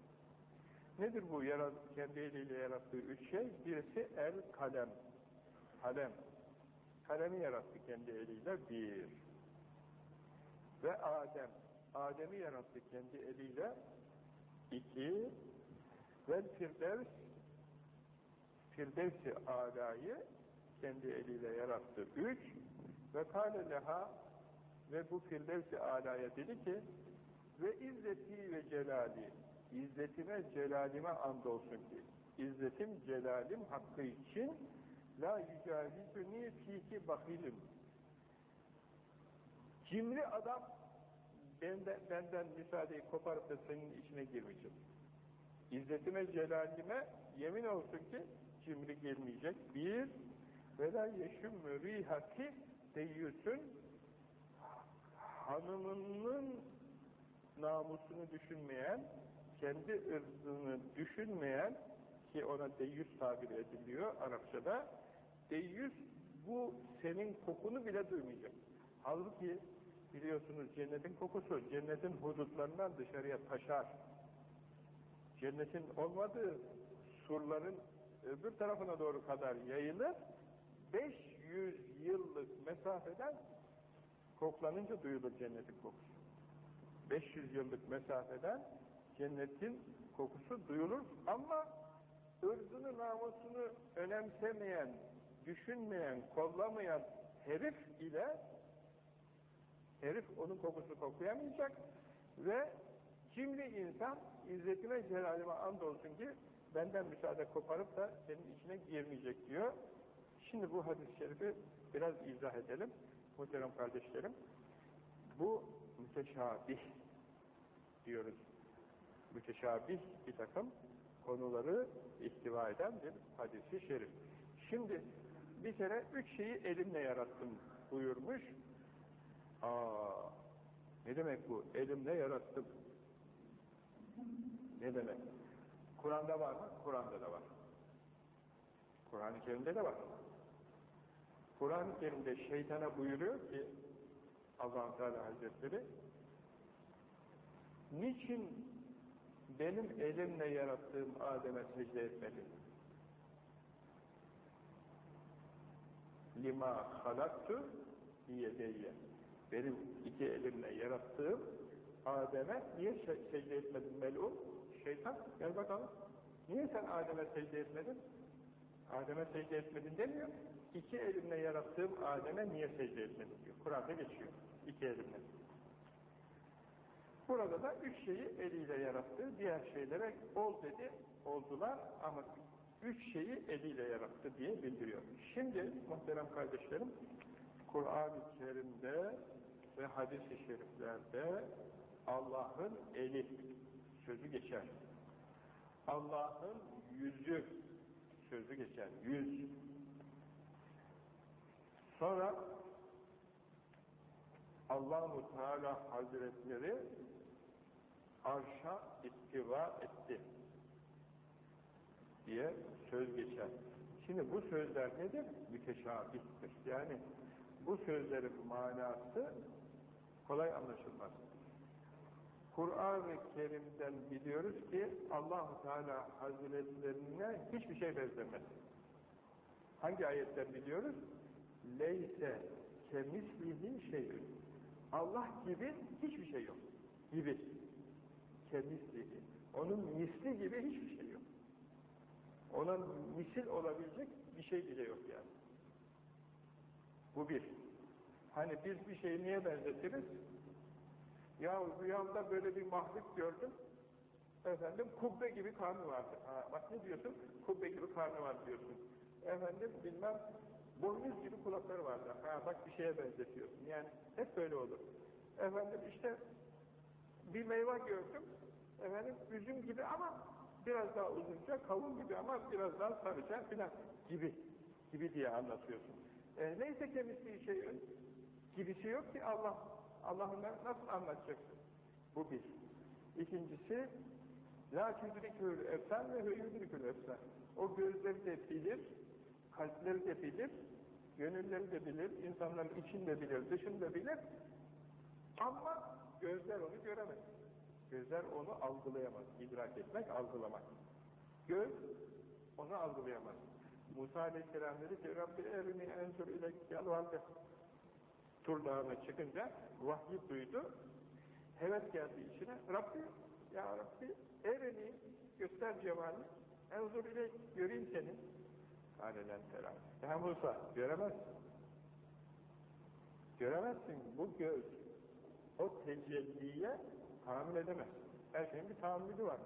Nedir bu yarat, kendi eliyle yarattığı üç şey? Birisi el kalem. Kalem. Kalemi yarattı kendi eliyle bir. Ve Adem. Adem'i yarattı kendi eliyle iki. Ve Firdevs. Firdevs-i kendi eliyle yarattı üç. Ve kâle leha ve bu Firdevs-i Ala'ya dedi ki ve izzeti ve celali İzzetime, celalime andolsun ki, izzetim, celalim hakkı için la yücavizuni fihi bakilim. Cimri adam benden, benden müsaadeyi koparıp da senin içine girmeyecek. İzzetime, celalime yemin olsun ki cimri gelmeyecek. Bir, ve la yeşümmü rihati deyyüsün hanımının namusunu düşünmeyen, kendi ırzını düşünmeyen ki ona deyyüs tabir ediliyor Arapçada deyyüs bu senin kokunu bile duymayacak. Halbuki biliyorsunuz cennetin kokusu cennetin hudutlarından dışarıya taşar. Cennetin olmadığı surların öbür tarafına doğru kadar yayılır. 500 yıllık mesafeden koklanınca duyulur cennetin kokusu. 500 yıllık mesafeden cennetin kokusu duyulur ama ırzını namusunu önemsemeyen, düşünmeyen, kollamayan herif ile herif onun kokusunu koklayamayacak ve cimri insan izzetime celalime andolsun ki benden müsaade koparıp da senin içine girmeyecek diyor. Şimdi bu hadis-i şerifi biraz izah edelim muhterem kardeşlerim. Bu müteşabih diyoruz müteşabih bir takım konuları ihtiva eden bir hadisi şerif. Şimdi bir kere üç şeyi elimle yarattım buyurmuş. Aa, ne demek bu? Elimle yarattım. Ne demek? Kur'an'da var mı? Kur'an'da da var. Kur'an-ı Kerim'de de var. Kur'an-ı Kerim'de şeytana buyuruyor ki allah Teala Hazretleri niçin benim elimle yarattığım Adem'e secde etmedi. Lima halaktu diyedeyye. Benim iki elimle yarattığım Adem'e niye secde etmedin melun? Şeytan, gel bakalım. Niye sen Adem'e secde etmedin? Adem'e secde etmedin demiyor. İki elimle yarattığım Adem'e niye secde etmedin diyor. Kur'an'da geçiyor. İki elimle. Burada da üç şeyi eliyle yarattı. Diğer şeylere ol dedi, oldular ama üç şeyi eliyle yarattı diye bildiriyor. Şimdi muhterem kardeşlerim, Kur'an-ı Kerim'de ve hadis-i şeriflerde Allah'ın eli sözü geçer. Allah'ın yüzü sözü geçer. Yüz. Sonra Allahu Teala Hazretleri arşa istiva etti diye söz geçer. Şimdi bu sözler nedir? Müteşabihtir. Yani bu sözlerin manası kolay anlaşılmaz. Kur'an-ı Kerim'den biliyoruz ki Allahu Teala Hazretlerine hiçbir şey benzemez. Hangi ayetten biliyoruz? Leyse kemislihi şeyün. Allah gibi hiçbir şey yok. Gibi kemislihi. Onun misli gibi hiçbir şey yok. Ona misil olabilecek bir şey bile yok yani. Bu bir. Hani biz bir şeyi niye benzetiriz? Ya rüyamda böyle bir mahluk gördüm. Efendim kubbe gibi karnı vardı. Ha, bak ne diyorsun? Kubbe gibi karnı var diyorsun. Efendim bilmem boynuz gibi kulakları vardı. Ha bak bir şeye benzetiyorsun. Yani hep böyle olur. Efendim işte bir meyve gördüm. Efendim üzüm gibi ama biraz daha uzunca, kavun gibi ama biraz daha sarıca filan gibi gibi diye anlatıyorsun. E, neyse kendisi şey gibisi yok ki Allah Allah'ın nasıl anlatacaksın? Bu bir. İkincisi La tüdrikül efsan ve hüyüdrikül efsan. O gözleri de bilir, kalpleri de bilir, gönülleri de bilir, insanların içinde bilir, dışında bilir ama gözler onu göremez. Gözler onu algılayamaz. İdrak etmek, algılamak. Göz onu algılayamaz. Musa Aleyhisselam dedi ki Rabbi erini enzur ile yalvardı. Tur Dağı'na çıkınca vahyi duydu. Heves geldi içine. Rabbi, ya Rabbi erini göster cemalini. Enzur ile göreyim seni. Alelen teras. Ya Musa göremezsin. Göremezsin. Bu göz o tecelliye tahammül edemez. Her şeyin bir tahammülü var.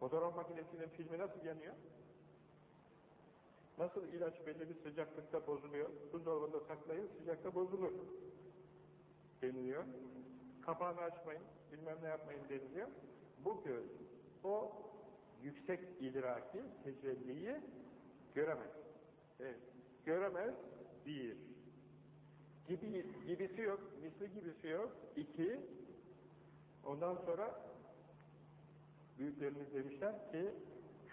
Fotoğraf makinesinin filmi nasıl yanıyor? Nasıl ilaç belli bir sıcaklıkta bozuluyor? Buzdolabında saklayın, sıcakta bozulur. Deniliyor. Kapağını açmayın, bilmem ne yapmayın deniliyor. Bu göz, o yüksek idraki, tecelliyi göremez. Evet. Göremez, bir. Gibi, gibisi yok, misli gibisi yok. İki, ondan sonra büyüklerimiz demişler ki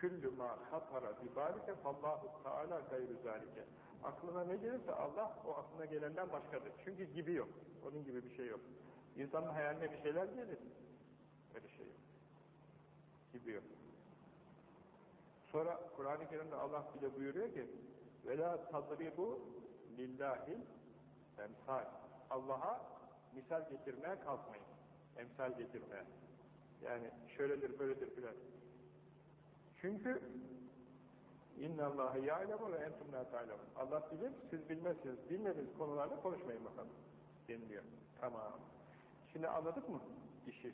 küllü ma hatara bibalike fallahu teala gayrı zalike. Aklına ne gelirse Allah o aklına gelenden başkadır. Çünkü gibi yok. Onun gibi bir şey yok. İnsanın hayaline bir şeyler gelir. Öyle şey yok. Gibi yok. Sonra Kur'an-ı Kerim'de Allah bile buyuruyor ki وَلَا تَضْرِبُ لِلّٰهِ emsal. Allah'a misal getirmeye kalkmayın. Emsal getirmeye. Yani şöyledir, böyledir filan. Çünkü Allah'ı ya'lemu ve entum la ta'lemun. Allah bilir, siz bilmezsiniz. Bilmediğiniz konularda konuşmayın bakalım. Deniliyor. Tamam. Şimdi anladık mı işi?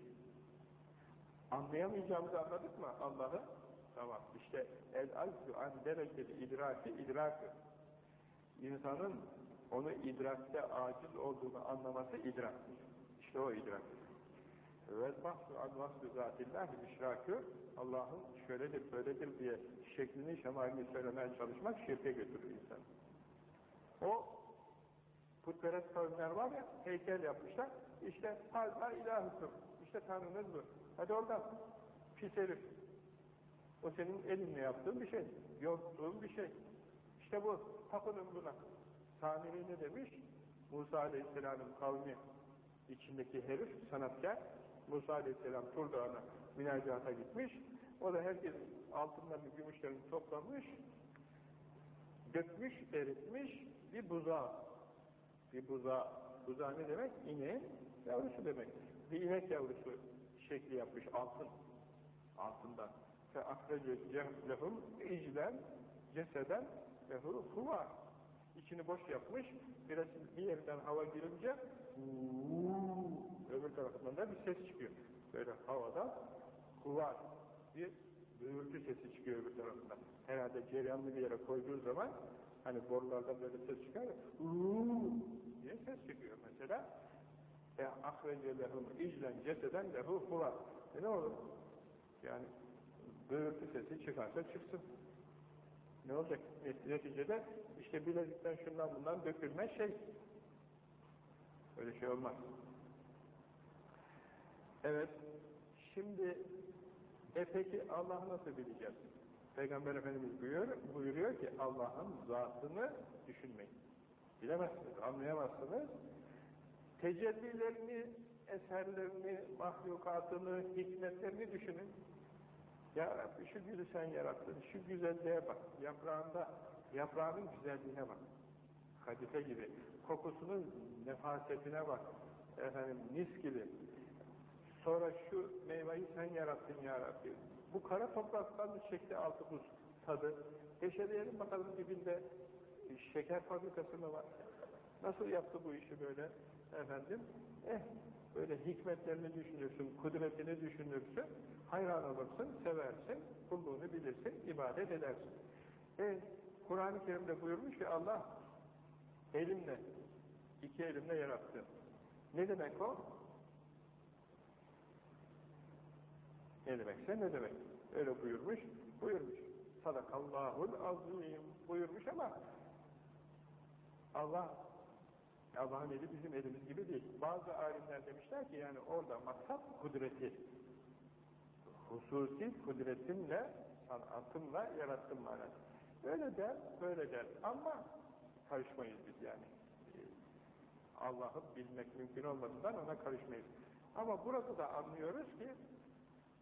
Anlayamayacağımızı anladık mı Allah'ı? Tamam. İşte el-azzu an dereceli idraki idrakı. İnsanın onu idrakte aciz olduğunu anlaması idraktır. İşte o idraktır. Vel bahsu an vasfı zatillahi işrakı Allah'ın şöyledir, böyledir diye şeklini, şemalini söylemeye çalışmak şirke götürür insan. O putperest kavimler var ya, heykel yapmışlar. İşte hazla ilahüsüm. İşte Tanrınız bu. Hadi oradan. Pis herif. O senin elinle yaptığın bir şey. Yonttuğun bir şey. İşte bu. Tapının buna. Samiri ne demiş? Musa Aleyhisselam'ın kavmi içindeki herif, sanatkar, Musa Aleyhisselam Tur Dağı'na münacata gitmiş. O da herkes altınlarını, gümüşlerini toplamış, dökmüş, eritmiş bir buzağı. Bir buzağı. Buzağı ne demek? İneğin yavrusu demek. Bir inek yavrusu şekli yapmış altın. Altından. Fe ahrece lehum iclen ceseden lehu huva. İçini boş yapmış. Biraz bir yerinden hava girince öbür tarafından da bir ses çıkıyor. Böyle havada kuvar bir böğürtü sesi çıkıyor öbür tarafından. Herhalde cereyanlı bir yere koyduğu zaman hani borulardan böyle ses çıkar uuu diye ses çıkıyor mesela. E ahrece lehum iclen ceseden lehu huva. E ne olur? Yani böğürtü sesi çıkarsa çıksın. Ne olacak? Neticede işte bilezikten şundan bundan dökülme şey. Öyle şey olmaz. Evet. Şimdi e peki Allah'ı nasıl bileceğiz? Peygamber Efendimiz buyuruyor, buyuruyor ki Allah'ın zatını düşünmeyin. Bilemezsiniz, anlayamazsınız. Tecellilerini, eserlerini, mahlukatını, hikmetlerini düşünün. Ya Rabbi şu gülü sen yarattın, şu güzelliğe bak, yaprağında, yaprağının güzelliğine bak. Kadife gibi, kokusunun nefasetine bak, efendim mis gibi. Sonra şu meyveyi sen yarattın ya Rabbi. Bu kara topraktan çekti altı buz tadı. Eşeleyelim bakalım dibinde şeker fabrikası mı var? Nasıl yaptı bu işi böyle efendim? Eh, böyle hikmetlerini düşünürsün, kudretini düşünürsün, hayran olursun, seversin, kulluğunu bilirsin, ibadet edersin. E, Kur'an-ı Kerim'de buyurmuş ki Allah elimle, iki elimle yarattı. Ne demek o? Ne demekse ne demek? Öyle buyurmuş, buyurmuş. Sadakallahul azim buyurmuş ama Allah Allah'ın eli bizim elimiz gibi değil. Bazı alimler demişler ki yani orada maksat kudreti. Hususi kudretimle, sanatımla yarattım manası. Öyle der, böyle der. Ama karışmayız biz yani. Allah'ı bilmek mümkün olmadığından ona karışmayız. Ama burada da anlıyoruz ki,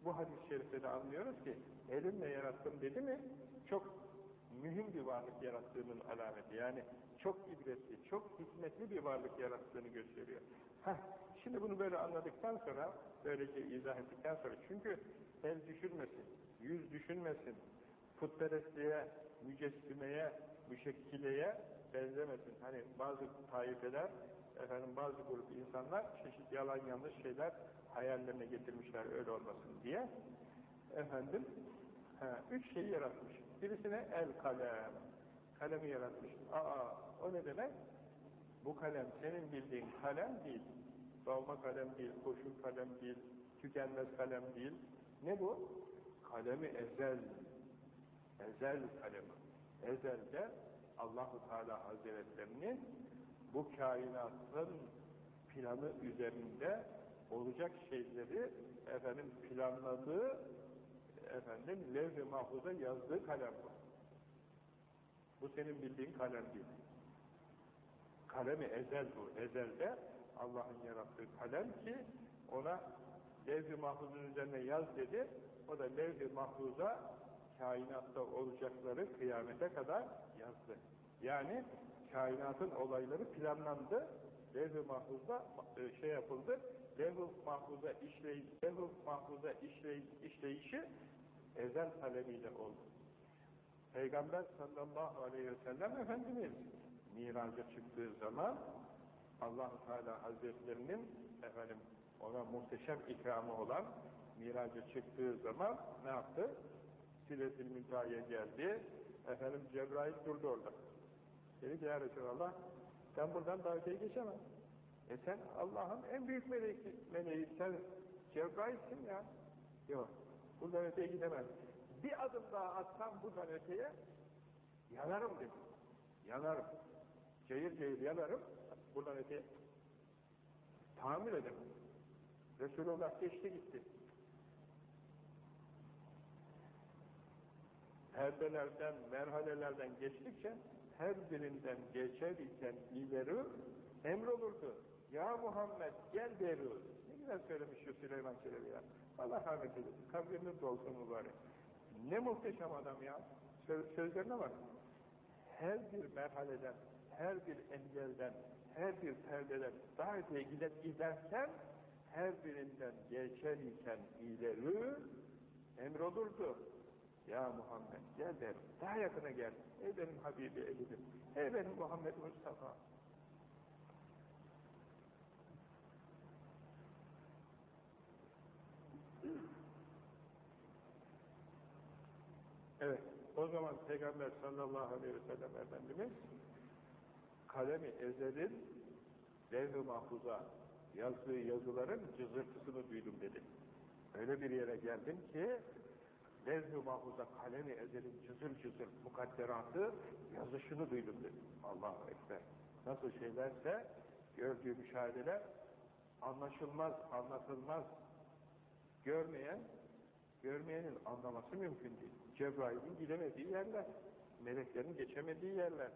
bu hadis-i şerifte de anlıyoruz ki, elimle yarattım dedi mi, çok mühim bir varlık yarattığının alameti. Yani çok ibretli, çok hikmetli bir varlık yarattığını gösteriyor. Heh, şimdi bunu böyle anladıktan sonra, böylece izah ettikten sonra, çünkü el düşürmesin, yüz düşünmesin, putperestliğe, mücessimeye, müşekkileye benzemesin. Hani bazı taifeler, efendim bazı grup insanlar çeşit yalan yanlış şeyler hayallerine getirmişler öyle olmasın diye. Efendim, ha, üç şeyi yaratmış. Birisine el kalem, kalemi yaratmış. Aa, o ne demek? Bu kalem senin bildiğin kalem değil. Dolma kalem değil, koşun kalem değil, tükenmez kalem değil. Ne bu? Kalemi ezel. Ezel kalemi. Ezelde Allahu Teala Hazretlerinin bu kainatın planı üzerinde olacak şeyleri efendim planladığı efendim levh-i mahfuza yazdığı kalem bu. Bu senin bildiğin kalem değil. Kalemi ezel bu. Ezelde Allah'ın yarattığı kalem ki ona levh-i mahfuzun üzerine yaz dedi. O da levh-i mahfuza kainatta olacakları kıyamete kadar yazdı. Yani kainatın olayları planlandı. Levh-i mahfuzda e, şey yapıldı. Levh-i mahfuza işleyiş, levh mahfuza işleyiş, işleyişi ezel talemiyle oldu. Peygamber sallallahu aleyhi ve sellem Efendimiz miraca çıktığı zaman allah Teala Hazretlerinin efendim ona muhteşem ikramı olan miraca çıktığı zaman ne yaptı? Silet-i Müntaha'ya geldi. Efendim Cebrail durdu orada. Dedi ki ya Resulallah ben buradan daha öteye geçemem. E sen Allah'ın en büyük meleği, meleği sen Cebrail'sin ya. Yok. Buradan öteye gidemem. Bir adım daha atsam buradan öteye yanarım dedi. Yanarım. Cayır cayır yanarım. Buradan öteye tahammül edemem. Resulullah geçti gitti. perdelerden, merhalelerden geçtikçe her birinden geçer iken ileri emrolurdu. Ya Muhammed gel deru. Ne güzel söylemiş şu Süleyman Çelebi ya. Allah rahmet eylesin. Kabrini dolsun mübarek. Ne muhteşem adam ya. Söz, sözlerine bak. Her bir merhaleden, her bir engelden, her bir perdeden daha öteye gidip giderken her birinden geçer iken ileri emrolurdu. Ya Muhammed gel derim. Daha yakına gel. Ey benim Habibi Elif'im. Ey benim Muhammed Mustafa. Evet. O zaman Peygamber sallallahu aleyhi ve sellem Efendimiz kalemi ezelin levh-i mahfuza yazdığı yazıların cızırtısını duydum dedi. Öyle bir yere geldim ki levh-i mahfuza kalemi ezelin cızır cızır mukadderatı yazışını duydum dedi. Allahu Ekber. Nasıl şeylerse gördüğü müşahedeler anlaşılmaz, anlatılmaz. Görmeyen, görmeyenin anlaması mümkün değil. Cebrail'in gidemediği yerler, meleklerin geçemediği yerler.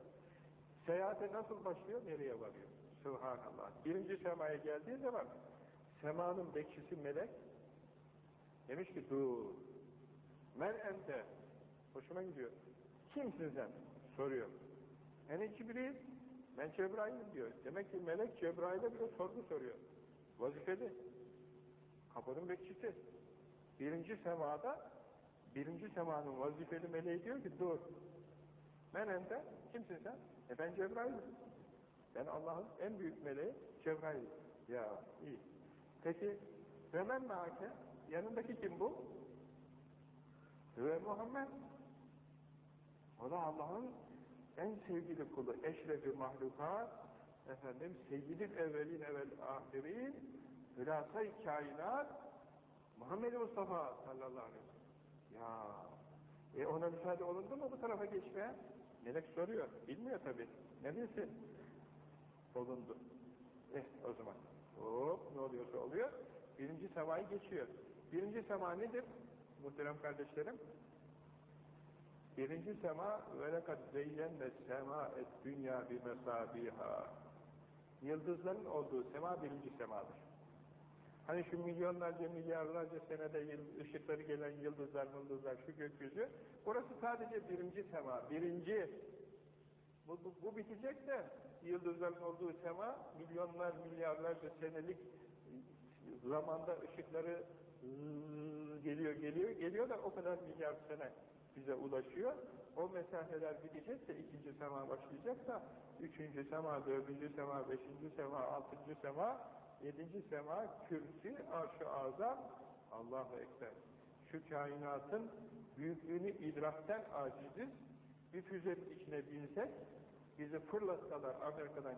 Seyahate nasıl başlıyor, nereye varıyor? Subhanallah. Birinci semaya geldiği zaman semanın bekçisi melek demiş ki dur Men ente. Hoşuma gidiyor. Kimsin sen? Soruyor. Ene Cibril. Ben Cebrail'im diyor. Demek ki melek Cebrail'e bile sorgu soruyor. Vazifeli. Kapının bekçisi. Birinci semada birinci semanın vazifeli meleği diyor ki dur. Men ente. Kimsin sen? E ben Cebrail'im. Ben Allah'ın en büyük meleği Cebrail. Ya iyi. Peki ve men? Yanındaki kim bu? Ve Muhammed o da Allah'ın en sevgili kulu, eşrefi mahlukat, efendim, seyyidil evvelin evvel ahirin, hülasa-i kainat, Muhammed Mustafa sallallahu aleyhi ve sellem. Ya, e ona müsaade olundu mu bu tarafa geçmeye? Melek soruyor, bilmiyor tabi. Ne bilsin? Olundu. Eh o zaman, hop ne oluyorsa oluyor. Birinci semayı geçiyor. Birinci sema nedir? Muhterem kardeşlerim, birinci sema velekat zeyyenne sema et dünya bi mesabiha yıldızların olduğu sema birinci semadır. Hani şu milyonlarca, milyarlarca senede ışıkları gelen yıldızlar, yıldızlar, şu gökyüzü, burası sadece birinci sema, birinci. Bu, bu, bu bitecek de yıldızların olduğu sema, milyonlar, milyarlarca senelik zamanda ışıkları geliyor, geliyor, geliyor da o kadar milyar sene bize ulaşıyor. O mesafeler bitecekse, ikinci sema başlayacaksa, üçüncü sema, dördüncü sema, beşinci sema, altıncı sema, yedinci sema, kürsi, arş-ı azam, Allahu Ekber. Şu kainatın büyüklüğünü idrakten aciziz. Bir füzenin içine binsek, bizi fırlatsalar Amerika'dan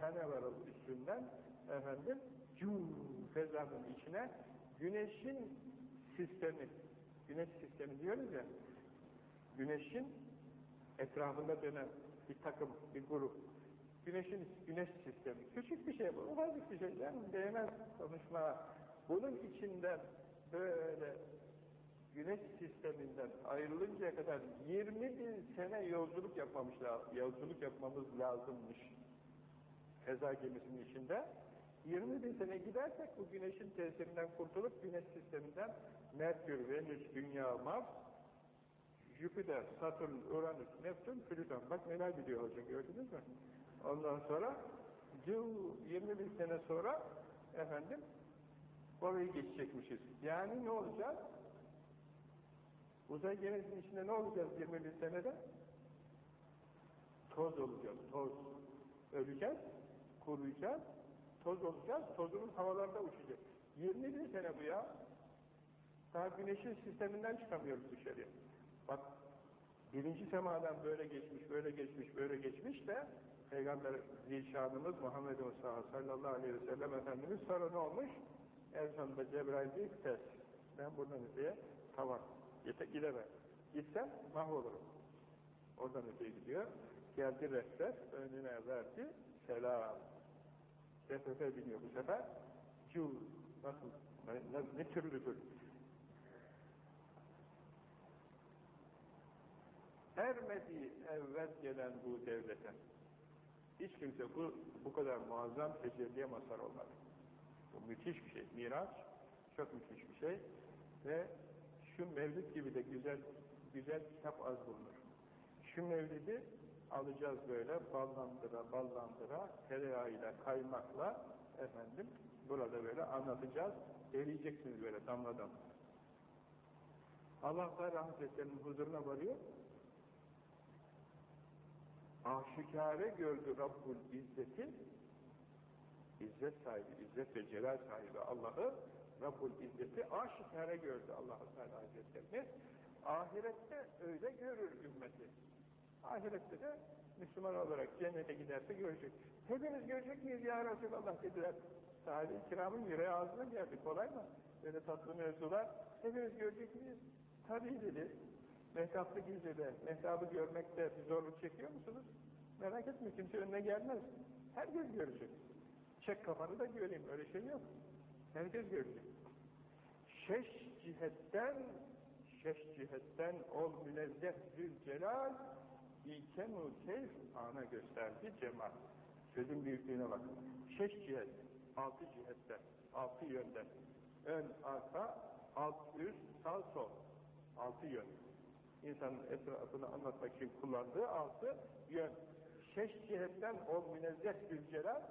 Canaveral üstünden, efendim, cuu fezanın içine, güneşin sistemi, güneş sistemi diyoruz ya, güneşin etrafında dönen bir takım, bir grup, güneşin güneş sistemi, küçük bir şey bu, ufacık bir şey, yani değmez konuşma. Bunun içinden böyle güneş sisteminden ayrılıncaya kadar 20 bin sene yolculuk yapmamışlar, yolculuk yapmamız lazımmış feza gemisinin içinde. 20 bin sene gidersek bu güneşin tesirinden kurtulup güneş sisteminden Merkür, Venüs, Dünya, Mars, Jüpiter, Satürn, Uranüs, Neptün, Plüton. Bak neler biliyor olacak gördünüz mü? Ondan sonra yıl 20 bin sene sonra efendim orayı geçecekmişiz. Yani ne olacak? Uzay gemisinin içinde ne olacağız 20 bin senede? Toz olacağız, toz. Öleceğiz, kuruyacağız, toz olacağız, tozumuz havalarda uçacak. 20 bin sene bu ya. Daha güneşin sisteminden çıkamıyoruz dışarıya. Bak, birinci semadan böyle geçmiş, böyle geçmiş, böyle geçmiş de Peygamber Zişanımız Muhammed Mustafa sallallahu aleyhi ve sellem Efendimiz sonra ne olmuş? En sonunda Cebrail diyor ters. Ben buradan öteye tamam. Yete, gidemem. Gitsem mahvolurum. Oradan öteye gidiyor. Geldi rehber, önüne verdi. Selam. Sefer biniyor bu sefer. Cu, nasıl, ne, ne türlüdür? Ermedi evvel gelen bu devlete. Hiç kimse bu, bu kadar muazzam tecelliye mazhar olmadı. Bu müthiş bir şey. Miraç çok müthiş bir şey. Ve şu mevlid gibi de güzel güzel kitap az bulunur. Şu mevlidi alacağız böyle ballandıra ballandıra tereyağıyla kaymakla efendim burada böyle anlatacağız. Eriyeceksiniz böyle damla damla. Allah da rahmetlerinin huzuruna varıyor. Aşikare gördü Rabbul İzzeti İzzet sahibi, İzzet ve Celal sahibi Allah'ı Rabbul İzzeti aşikare gördü Allah-u Teala Hazretlerini. Ahirette öyle görür ümmeti. Ahirette de Müslüman olarak cennete giderse görecek. Hepimiz görecek miyiz ya Resulallah dediler. Sahabe-i kiramın yüreği ağzına geldi. Kolay mı? Böyle tatlı mevzular. Hepimiz görecek miyiz? Tabii dedi. Mehtaplı gecede, mehtabı görmekte bir zorluk çekiyor musunuz? Merak etme kimse önüne gelmez. Herkes görecek. Çek kafanı da göreyim. Öyle şey yok. Herkes görecek. Şeş cihetten şeş cihetten ol münezzeh zülcelal İkenu keyf ana gösterdi cemal. Sözün büyüklüğüne bakın. Şeş cihet, altı cihetten, altı yönden. Ön, arka, alt, üst, sağ, sol. Altı yön. İnsanın etrafını anlatmak için kullandığı altı yön. Şeş cihetten ol münezzeh zülcelal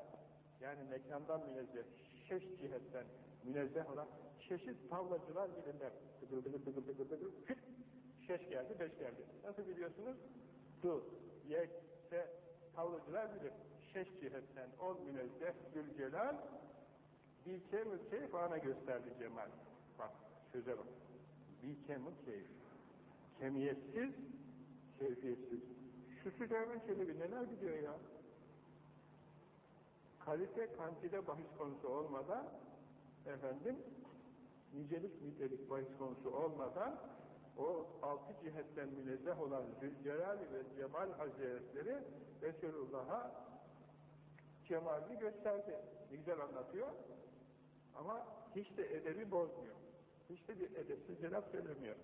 yani mekandan münezzeh, şeş cihetten münezzeh olan çeşit tavlacılar bilirler. Dıgır dıgır dıgır dıgır küt, şeş geldi, beş geldi. Nasıl biliyorsunuz? Du, yek, se, tavlacılar bilir. Şeş cihetten ol münezzeh, zülcelal, bilkemül keyf ana gösterdi cemal. Bak, söze bak. Bilkemül keyf. Kemiyetsiz, keyfiyetsiz. Şu Süleyman Çelebi neler biliyor ya? kalite kantide bahis konusu olmadan efendim nicelik nitelik bahis konusu olmadan o altı cihetten münezzeh olan Zülcelal ve Cemal Hazretleri Resulullah'a cemalini gösterdi. Ne güzel anlatıyor. Ama hiç de edebi bozmuyor. Hiç de bir edepsizce laf söylemiyor.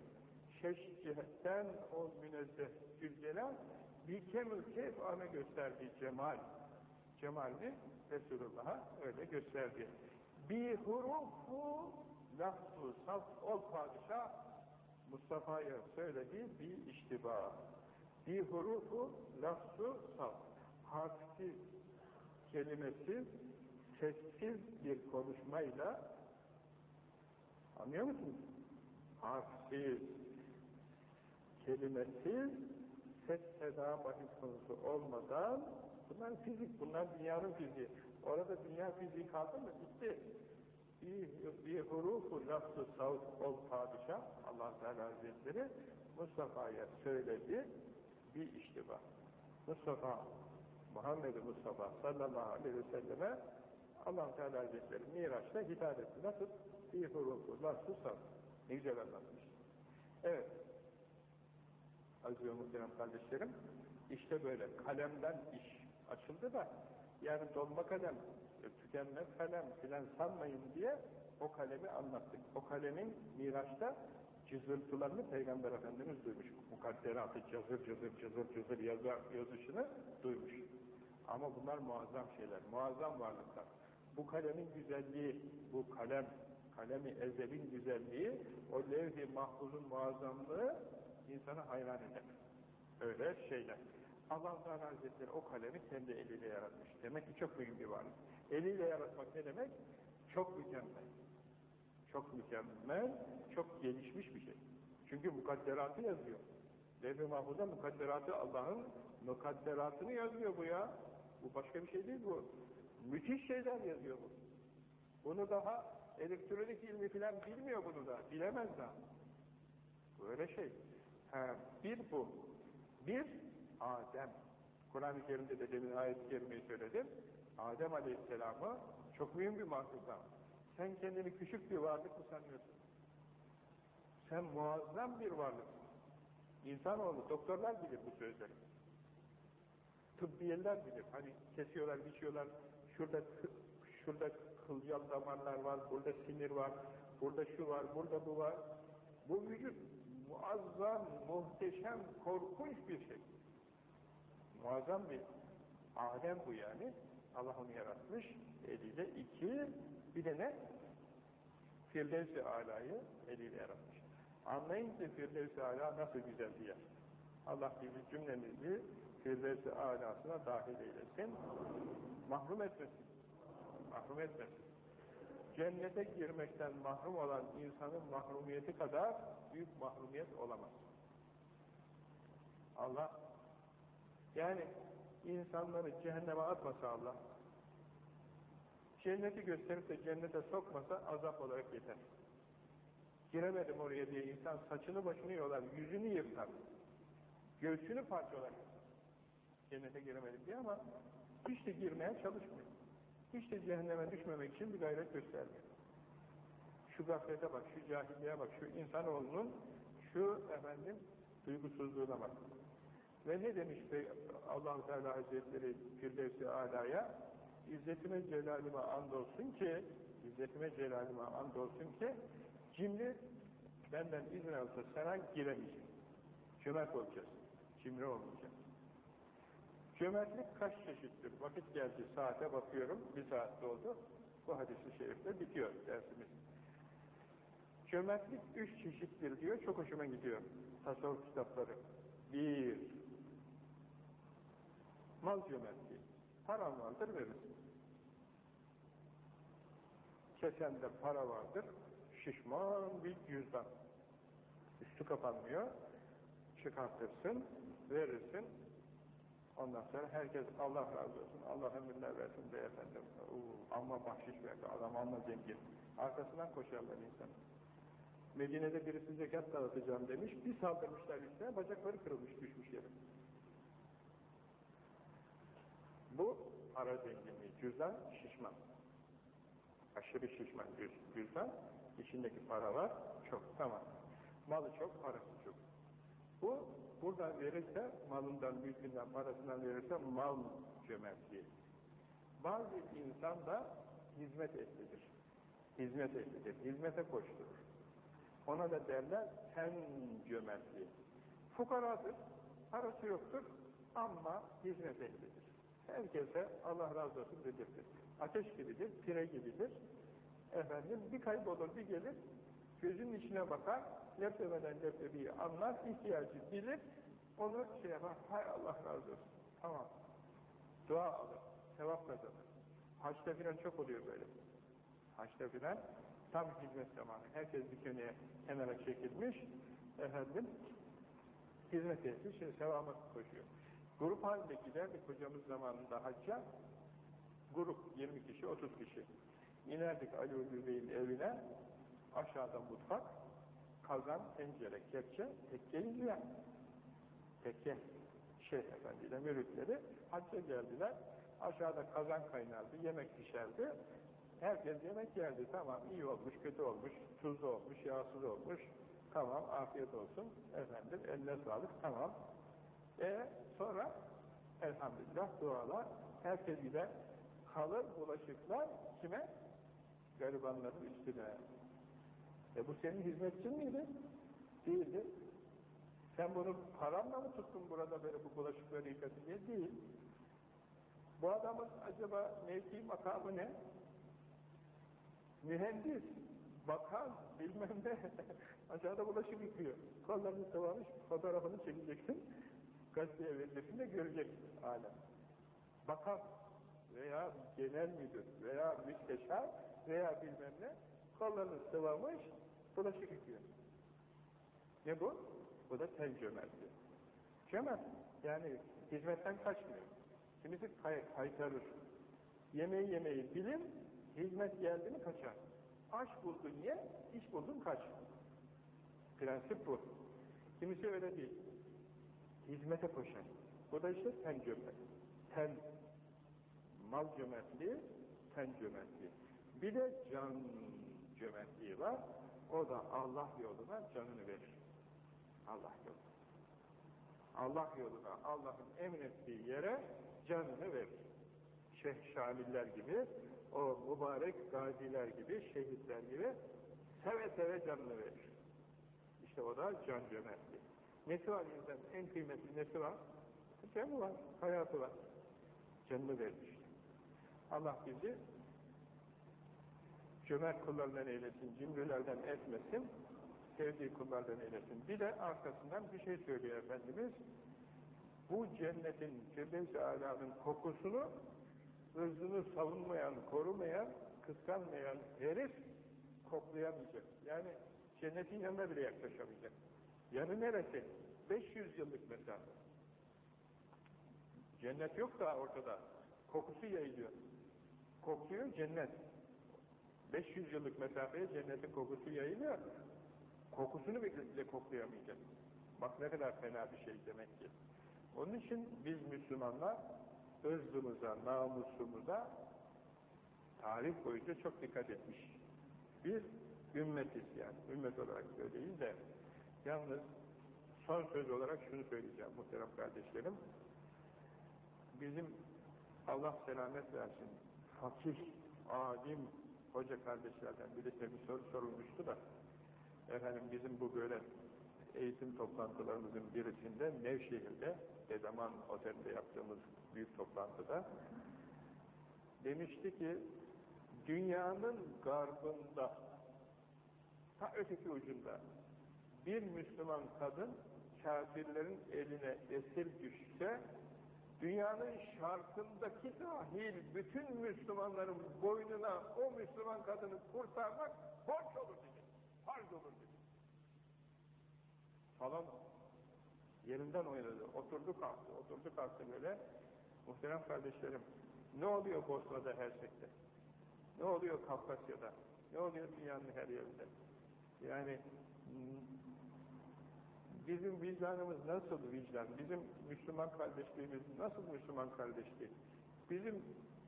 Şeş cihetten o münezzeh Zülcelal bir kemül keyf ana gösterdiği cemal. Cemalini Resulullah'a öyle gösterdi. bi hurufu lafzu saf ol padişah Mustafa'ya söyledi bir iştiba. Bi hurufu lafzu saf. Harfsiz, kelimesiz, sessiz bir konuşmayla anlıyor musunuz? Harfsiz, kelimesiz, ses seda bahis konusu olmadan bunlar fizik, bunlar dünyanın fiziği. Orada dünya fiziği kaldı mı? Bitti. Bir, hurufu lafzı savut ol padişah allah Teala Hazretleri Mustafa'ya söyledi bir iştiba. Mustafa Muhammed Mustafa sallallahu aleyhi ve selleme allah Teala Hazretleri Miraç'ta hitap etti. Nasıl? Bir hurufu lafzı savut. Ne güzel anlatmış. Evet. Aziz ve muhterem kardeşlerim, işte böyle kalemden iş açıldı da, yani dolma kalem, tükenmez kalem filan sanmayın diye o kalemi anlattık. O kalemin Miraç'ta cızırtılarını Peygamber Efendimiz duymuş. Mukadderatı cızır cızır cızır cızır yazar, yazışını duymuş. Ama bunlar muazzam şeyler, muazzam varlıklar. Bu kalemin güzelliği, bu kalem, kalemi ezelin güzelliği, o levh-i mahfuzun muazzamlığı insanı hayran eder. Öyle şeyler. Allah Teala Hazretleri o kalemi kendi eliyle yaratmış. Demek ki çok mühim bir varlık. Eliyle yaratmak ne demek? Çok mükemmel. Çok mükemmel, çok gelişmiş bir şey. Çünkü mukadderatı yazıyor. Levh-i Mahfuz'da mukadderatı Allah'ın mukadderatını yazıyor bu ya. Bu başka bir şey değil bu. Müthiş şeyler yazıyor bu. Bunu daha elektronik ilmi filan bilmiyor bunu da. Bilemez daha. Böyle şey. Ha, bir bu. Bir, Adem. Kur'an-ı Kerim'de de demin ayet-i kerimeyi söyledim. Adem Aleyhisselam'ı çok mühim bir mahluktan. Sen kendini küçük bir varlık mı sanıyorsun? Sen muazzam bir varlıksın. İnsanoğlu, doktorlar bilir bu sözleri. Tıbbiyeler bilir. Hani kesiyorlar, biçiyorlar. Şurada şurada kılcal damarlar var, burada sinir var, burada şu var, burada bu var. Bu vücut muazzam, muhteşem, korkunç bir şey. Muazzam bir alem bu yani. Allah onu yaratmış eliyle. iki, bir de ne? Firdevs-i Ala'yı eliyle yaratmış. Anlayın ki Firdevs-i nasıl güzel bir yer. Allah bizi cümlemizi Firdevs-i Ala'sına dahil eylesin. Mahrum etmesin. Mahrum etmesin. Cennete girmekten mahrum olan insanın mahrumiyeti kadar büyük mahrumiyet olamaz. Allah yani insanları cehenneme atmasa Allah cenneti gösterip de cennete sokmasa azap olarak yeter. Giremedim oraya diye insan saçını başını yolar, yüzünü yırtar. Göğsünü parçalar. Cennete giremedim diye ama hiç de girmeye çalışmıyor. Hiç de cehenneme düşmemek için bir gayret göstermiyor. Şu gaflete bak, şu cahilliğe bak, şu insanoğlunun şu efendim duygusuzluğuna bak. Ve ne demiş allah Teala Hazretleri Firdevs-i Ala'ya? İzzetime celalime andolsun ki İzzetime celalime andolsun ki cimri benden izin alsa sana giremeyecek. Cömert olacağız. Cimri olmayacak. Cömertlik kaç çeşittir? Vakit geldi, saate bakıyorum, bir saat doldu. Bu hadis-i şerifle bitiyor dersimiz. Cömertlik üç çeşittir diyor, çok hoşuma gidiyor. Tasavvuf kitapları. Bir, mal cömertliği. Paran vardır verirsin. Kesende para vardır, şişman bir cüzdan. Üstü kapanmıyor, çıkartırsın, verirsin, Ondan sonra herkes Allah razı olsun, Allah ömürler versin de efendim. Uu, amma bahşiş verdi, adam amma zengin. Arkasından koşarlar insan. Medine'de birisi zekat dağıtacağım demiş, bir saldırmışlar üstüne, bacakları kırılmış, düşmüş yere. Bu para zenginliği, cüzdan şişman. Aşırı şişman cüzdan, içindeki para var, çok, tamam. Malı çok, parası çok. Bu buradan verirse, malından, mülkünden, parasından verirse mal cömertliği. Bazı insan da hizmet ehlidir. Hizmet ehlidir. Hizmete koşturur. Ona da derler sen cömertliği. Fukaradır, parası yoktur ama hizmet ehlidir. Herkese Allah razı olsun dedirtir. Ateş gibidir, pire gibidir. Efendim bir kaybolur, bir gelir, gözünün içine bakar, leblemeden leblebiyi anlar, ihtiyacı bilir, onu şey yapar, hay Allah razı olsun, tamam. Dua alır, sevap kazanır. Haçta filan çok oluyor böyle. Haçta filan tam hizmet zamanı. Herkes bir kenara, kenara çekilmiş, efendim, hizmet etmiş, sevaba koşuyor. Grup halinde giderdik hocamız zamanında hacca, grup 20 kişi, 30 kişi. İnerdik Ali Ulvi Bey'in evine, aşağıda mutfak, kazan, tencere, kepçe, tekke izleyen. Tekke, Şeyh Efendi ile müritleri hacca geldiler. Aşağıda kazan kaynardı, yemek pişerdi. Herkes yemek yerdi, tamam iyi olmuş, kötü olmuş, tuzlu olmuş, yağsız olmuş, tamam afiyet olsun, efendim eline sağlık, tamam. E sonra elhamdülillah dualar, herkes gider, kalır bulaşıklar kime? Garibanların üstüne. E bu senin hizmetçin miydi? Değildi. Sen bunu paranla mı tuttun burada böyle bu bulaşıkları yıkadın diye? Değil. Bu adamın acaba mevki makamı ne? Mühendis, bakan, bilmem ne. Aşağıda bulaşık yıkıyor. Kollarını sıvamış, fotoğrafını çekeceksin. Gazeteye vereceksin de görecek alem. Bakan veya genel müdür veya müsteşar veya bilmem ne kollarını sıvamış, bulaşık yıkıyor. Ne bu? Bu da tel cömertliği. Cömert. Yani hizmetten kaçmıyor. Kimisi kay kaytarır. Yemeği yemeyi bilir, hizmet geldi mi kaçar. Aş buldun ye, iş buldun kaç. Prensip bu. Kimisi öyle değil. Hizmete koşar. Bu da işte ten cömert. Ten, mal cömertliği, ten cömertliği. Bir de can cömertliği var. O da Allah yoluna canını verir. Allah yoluna. Allah yoluna, Allah'ın emrettiği yere canını verir. Şeyh Şamiller gibi, o mübarek gaziler gibi, şehitler gibi seve seve canını verir. İşte o da can cömertliği. Nesi var insan? En kıymetli nesi var? Canı var, hayatı var. Canını vermiş. Allah bizi cömert kullarından eylesin, cimrilerden etmesin, sevdiği kullardan eylesin. Bir de arkasından bir şey söylüyor Efendimiz. Bu cennetin, Firdevs-i Ala'nın kokusunu ırzını savunmayan, korumayan, kıskanmayan herif koklayamayacak. Yani cennetin yanına bile yaklaşamayacak. Yanı neresi? 500 yıllık mesafe. Cennet yok da ortada. Kokusu yayılıyor. Kokluyor cennet. 500 yıllık mesafeye cennetin kokusu yayılıyor. Kokusunu bile koklayamayacak. Bak ne kadar fena bir şey demek ki. Onun için biz Müslümanlar ırzımıza, namusumuza tarih boyunca çok dikkat etmiş. Bir ümmetiz yani. Ümmet olarak söyleyin de yalnız son söz olarak şunu söyleyeceğim muhterem kardeşlerim. Bizim Allah selamet versin. Fakih, alim, hoca kardeşlerden birisi bir soru sorulmuştu da efendim bizim bu böyle eğitim toplantılarımızın birisinde Nevşehir'de Edaman Otel'de yaptığımız büyük toplantıda demişti ki dünyanın garbında ta öteki ucunda bir Müslüman kadın kafirlerin eline esir düşse dünyanın şarkındaki dahil bütün Müslümanların boynuna o Müslüman kadını kurtarmak borç olur dedi. Farz olur dedi. Falan yerinden oynadı. Oturdu kalktı. Oturdu kalktı böyle. Muhterem kardeşlerim ne oluyor Bosna'da Hersek'te? Ne oluyor Kafkasya'da? Ne oluyor dünyanın her yerinde? Yani bizim vicdanımız nasıl vicdan? Bizim Müslüman kardeşliğimiz nasıl Müslüman kardeşliği? Bizim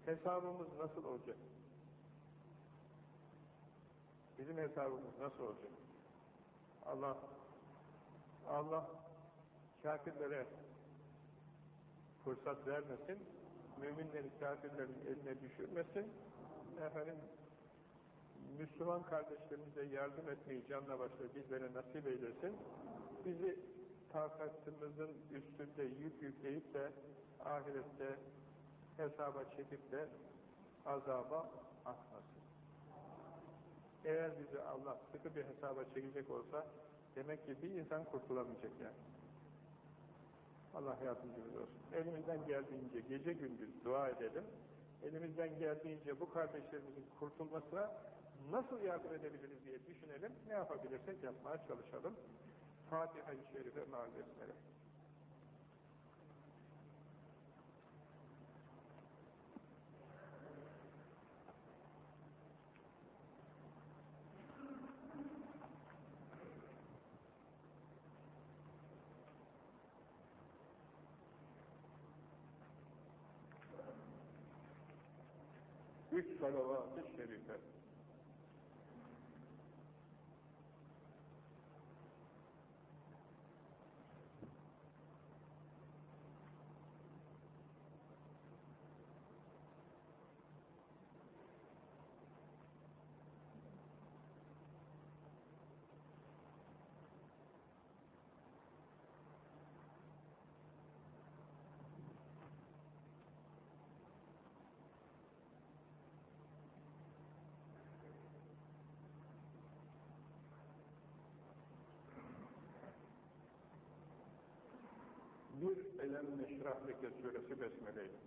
hesabımız nasıl olacak? Bizim hesabımız nasıl olacak? Allah Allah kafirlere fırsat vermesin, müminleri kafirlerin eline düşürmesin, efendim Müslüman kardeşlerimize yardım etmeyi canla başla bizlere nasip eylesin, bizi takatımızın üstünde yük yükleyip de ahirette hesaba çekip de azaba atmasın. Eğer bizi Allah sıkı bir hesaba çekecek olsa demek ki bir insan kurtulamayacak yani. Allah yardımcımız olsun. Elimizden geldiğince gece gündüz dua edelim. Elimizden geldiğince bu kardeşlerimizin kurtulmasına nasıl yardım edebiliriz diye düşünelim. Ne yapabilirsek yapmaya çalışalım. Fatiha-i Şerife mağazesine. Üç salavat-ı şerife. Elem neşrah leke suresi besmeleyle.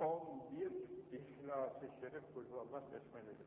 On bir İhlas-ı Şerif Kulhuallah Besmele'dir.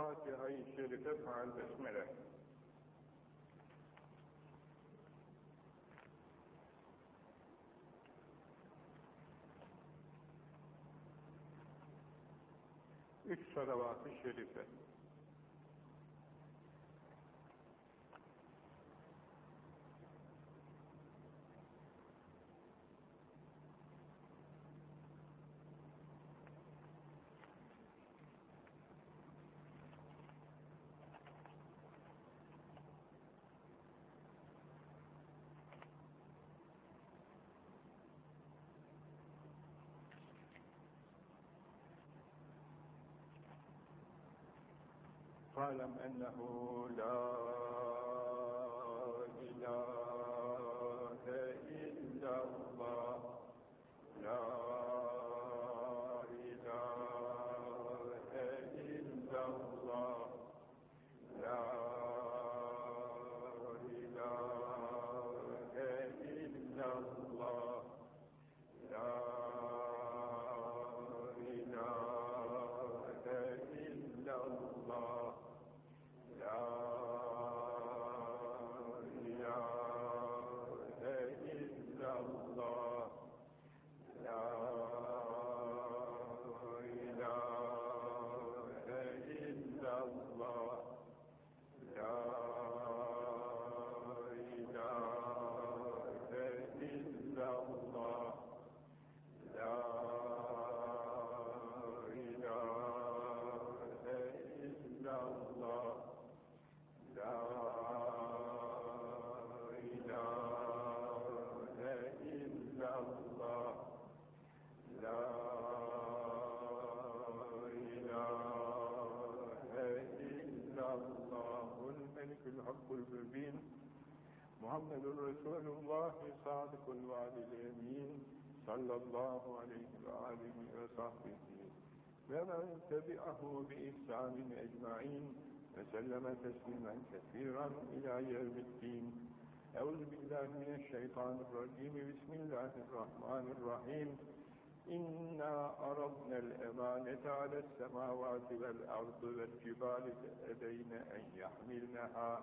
Fatiha-i Şerife faal besmele. Üç salavat-ı şerife. فاعلم أنه لا إله إلا الله. لا المبين محمد رسول الله صادق الوعد اليمين صلى الله عليه وآله وصحبه. ومن تبعه بإحسان أجمعين وسلم تسليما كثيرا إلى يوم الدين. أعوذ بالله من الشيطان الرجيم. بسم الله الرحمن الرحيم. إنا أردنا الأمانة على السماوات والأرض والجبال فأبين أن يحملنها.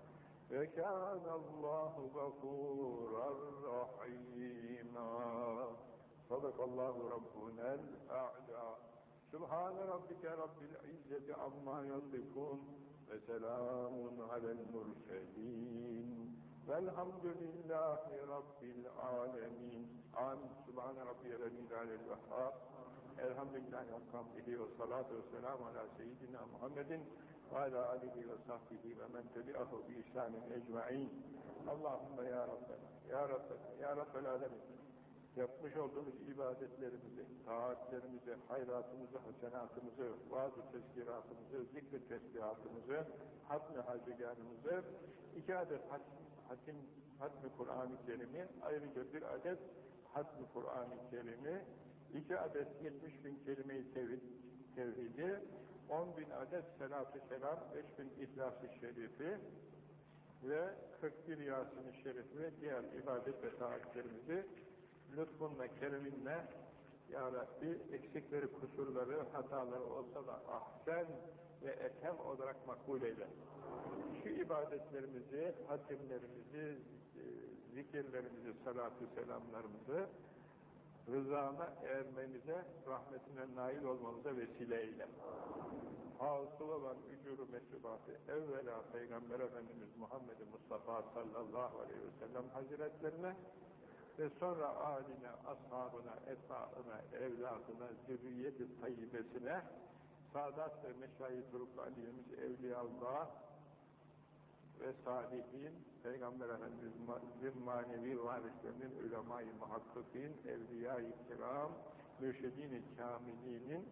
وكان الله غفورا رحيما. صدق الله ربنا الأعلى. سبحان ربك رب العزة عما يصفون وسلام على المرسلين. والحمد لله رب العالمين. آمين. سبحان ربي الذي على الوهاب الحمد لله وحمده والصلاة والسلام على سيدنا محمد وعلى آله وصحبه ومن تبعه بإحسان أجمعين اللهم يا ربنا يا ربنا يا رب العالمين yapmış olduğumuz ibadetlerimizi, taatlerimizi, hayratımızı, hasenatımızı, vaaz-ı tezkiratımızı, zikr-i tesbihatımızı, hatm-ı hacıgarımızı, iki adet hatim, hatm-ı Kur'an-ı Kerim'i, ayrıca bir adet hatm-ı Kur'an-ı Kerim'i, iki adet 70 bin kelime-i tevhid, tevhidi, 10 bin adet selat-ı selam, 5 bin ihlas-ı şerifi ve 41 Yasin-i şerif ve diğer ibadet ve taatlerimizi lütfunla, keriminle Ya Rabbi eksikleri, kusurları, hataları olsa da ahsen ve etem olarak makbul eyle. Şu ibadetlerimizi, hatimlerimizi, zikirlerimizi, salatü selamlarımızı rızana ermemize, rahmetine nail olmamıza vesile eyle. Hasıl olan ücuru mesubatı evvela Peygamber Efendimiz Muhammed Mustafa sallallahu aleyhi ve sellem hazretlerine ve sonra âline, ashabına, etbaına, evladına, zürriyet-i tayyibesine, Sadat ve Meşayih Turuk Ali'miz, Evliyaullah ve Salihin, Peygamber Efendimiz'in manevi varislerinin, ulema-i muhakkikin, evliya-i kiram, mürşedin-i kamilinin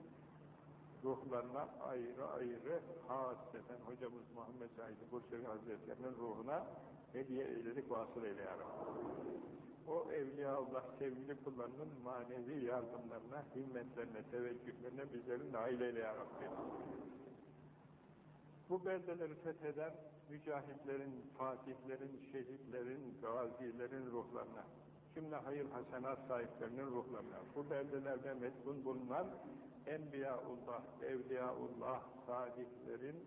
ruhlarına ayrı ayrı hasreten hocamız Muhammed Said Bursevi Hazretlerinin ruhuna hediye eyledik, vasıl eyle O Evliyaullah sevgili kullarının manevi yardımlarına, himmetlerine, teveccühlerine bizlerin nail eyle ya. Bu beldeleri fetheden mücahitlerin, fatihlerin, şehitlerin, gazilerin ruhlarına, cümle hayır hasenat sahiplerinin ruhlarına, bu beldelerde metbun bulunan Enbiyaullah, Evliyaullah, salihlerin,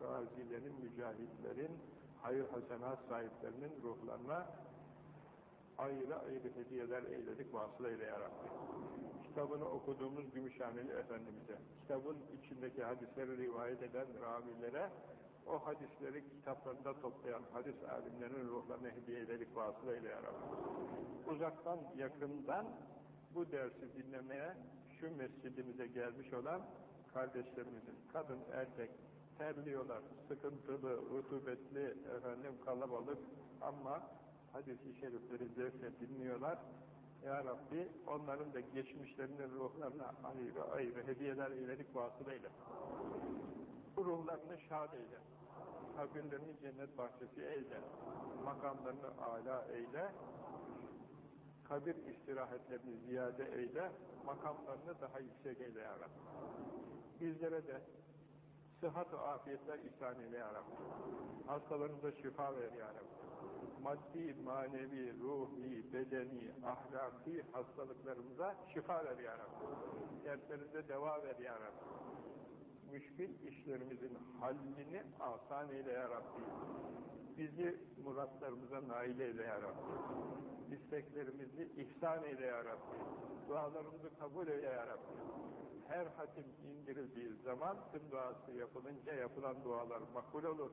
gazilerin, mücahitlerin, hayır hasenat sahiplerinin ruhlarına ayrı ayrı hediyeler eyledik, vasıl eyle ya Rabbi. Kitabını okuduğumuz Gümüşhaneli Efendimiz'e, kitabın içindeki hadisleri rivayet eden ravilere, o hadisleri kitaplarında toplayan hadis alimlerinin ruhlarına hediye ederek vasıl eyle ya Rabbi. Uzaktan, yakından bu dersi dinlemeye şu mescidimize gelmiş olan kardeşlerimizin, kadın, erkek, terliyorlar, sıkıntılı, rutubetli, efendim kalabalık ama hadis-i şerifleri zevkle dinliyorlar. Ya Rabbi onların da geçmişlerinin ruhlarına ayrı ayrı hediyeler eyledik vasıl eyle. Bu ruhlarını şad eyle. Kabirlerini cennet bahçesi eyle. Makamlarını âlâ eyle. Kabir istirahatlerini ziyade eyle. Makamlarını daha yüksek eyle ya Rabbi. Bizlere de sıhhat-ı afiyetler ihsan eyle ya Rabbi. Hastalarımıza şifa ver ya Rabbi. Maddi, manevi, ruhi, bedeni, ahlaki hastalıklarımıza şifa ver ya Rabbi. Dertlerimize deva ver ya Rabbi. Müşkil işlerimizin hallini asan eyle ya Rabbi. Bizi muratlarımıza nail eyle ya Rabbi. İsteklerimizi ihsan eyle ya Rabbi. Dualarımızı kabul eyle ya Rabbi her hatim indirildiği zaman tüm duası yapılınca yapılan dualar makbul olur.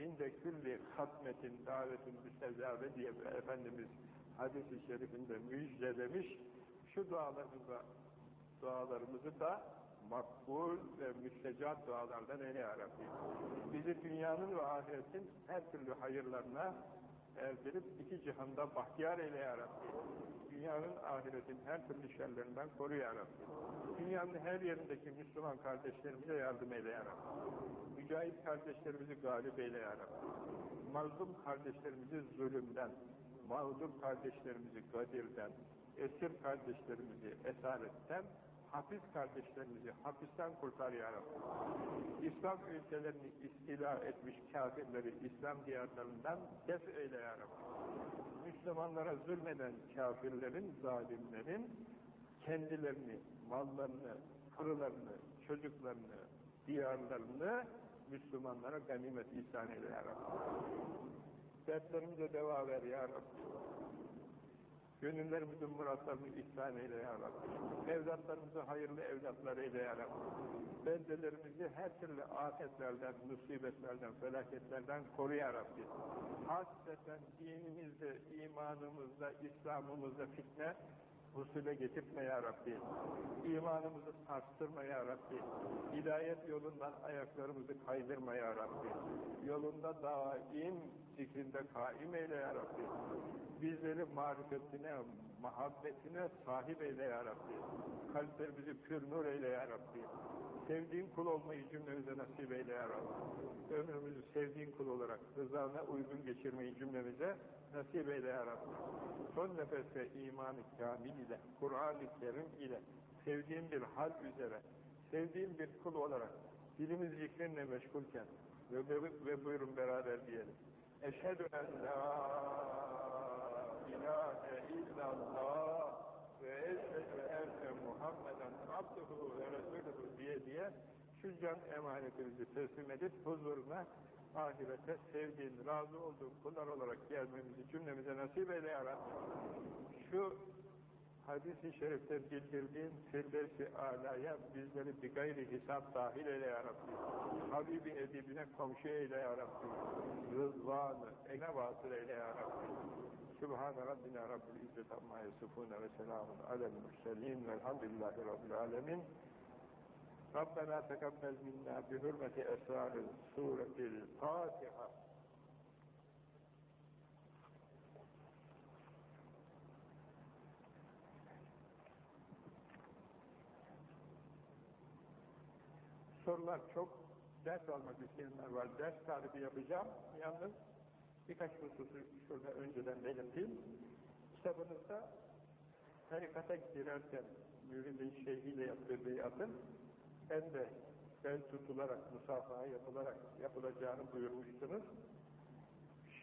İnde külli hatmetin davetin müstezave diye Efendimiz hadis-i şerifinde müjdelemiş. Şu dualarımıza, dualarımızı da makbul ve müstecat dualardan eyle ya Rabbi. Bizi dünyanın ve ahiretin her türlü hayırlarına erdirip iki cihanda bahtiyar eyle ya Rabbi. Dünyanın, ahiretin her türlü şerlerinden koru ya Rabbi. Dünyanın her yerindeki Müslüman kardeşlerimize yardım eyle ya Rabbi. Mücahit kardeşlerimizi galip eyle ya Rabbi. Mazlum kardeşlerimizi zulümden, mağdur kardeşlerimizi gadirden, esir kardeşlerimizi esaretten, hapis kardeşlerimizi hapisten kurtar ya Rabbi. İslam ülkelerini istila etmiş kafirleri İslam diyarlarından def eyle ya Rabbi. Müslümanlara zulmeden kafirlerin, zalimlerin kendilerini, mallarını, kırılarını, çocuklarını, diyarlarını Müslümanlara ganimet ihsan eyle ya Rabbi. Dertlerimize deva ver ya Rabbi. Gönüllerimizin muratlarını ihsan eyle ya Rabbi. Evlatlarımızı hayırlı evlatlar eyle ya Rabbi. Bendelerimizi her türlü afetlerden, musibetlerden, felaketlerden koru ya Rabbi. Hasreten dinimizde, imanımızda, İslam'ımızda fitne, husule getirtme ya Rabbi. İmanımızı sarstırma ya Rabbi. Hidayet yolundan ayaklarımızı kaydırma ya Rabbi. Yolunda daim zikrinde kaim eyle ya Rabbi. Bizleri marifetine, muhabbetine sahip eyle ya Rabbi. Kalplerimizi pür nur eyle ya Rabbi. Sevdiğin kul olmayı cümlemize nasip eyle ya Rabbi. Ömrümüzü sevdiğin kul olarak rızana uygun geçirmeyi cümlemize nasip eyle ya Rabbi. Son nefeste imanı kamil ile, Kur'an-ı Kerim ile, sevdiğin bir hal üzere, sevdiğin bir kul olarak dilimiz zikrinle meşgulken ve, ve, ve buyurun beraber diyelim. Eşhedü en la ilahe illallah ve eşhedü enne Muhammeden abduhu ve resuluhu diye diye şu can emanetimizi teslim edip huzuruna ahirete sevdiğin, razı olduğun kullar olarak gelmemizi cümlemize nasip eyle ya Şu hadis-i şerifte bildirdiğin firdevs-i alaya bizleri bir gayri hesap dahil eyle ya Rabbi. Habibi edibine komşu eyle ya Rabbi. Rızvanı, ene vasıl eyle ya Rabbi. Sübhane Rabbina Rabbil İzzet amma yasifune ve selamun alel mürselin velhamdülillahi Rabbil alemin. ربنا تقبل منا بحرمة أسرار سورة الفاتحة sorular çok, ders almak isteyenler var. Ders tarifi yapacağım. Yalnız birkaç hususu şurada önceden belirteyim. Kitabınızda tarikata girerken müridin şeyhiyle yaptığı beyatın hem de bel tutularak, musafaha yapılarak yapılacağını buyurmuştunuz.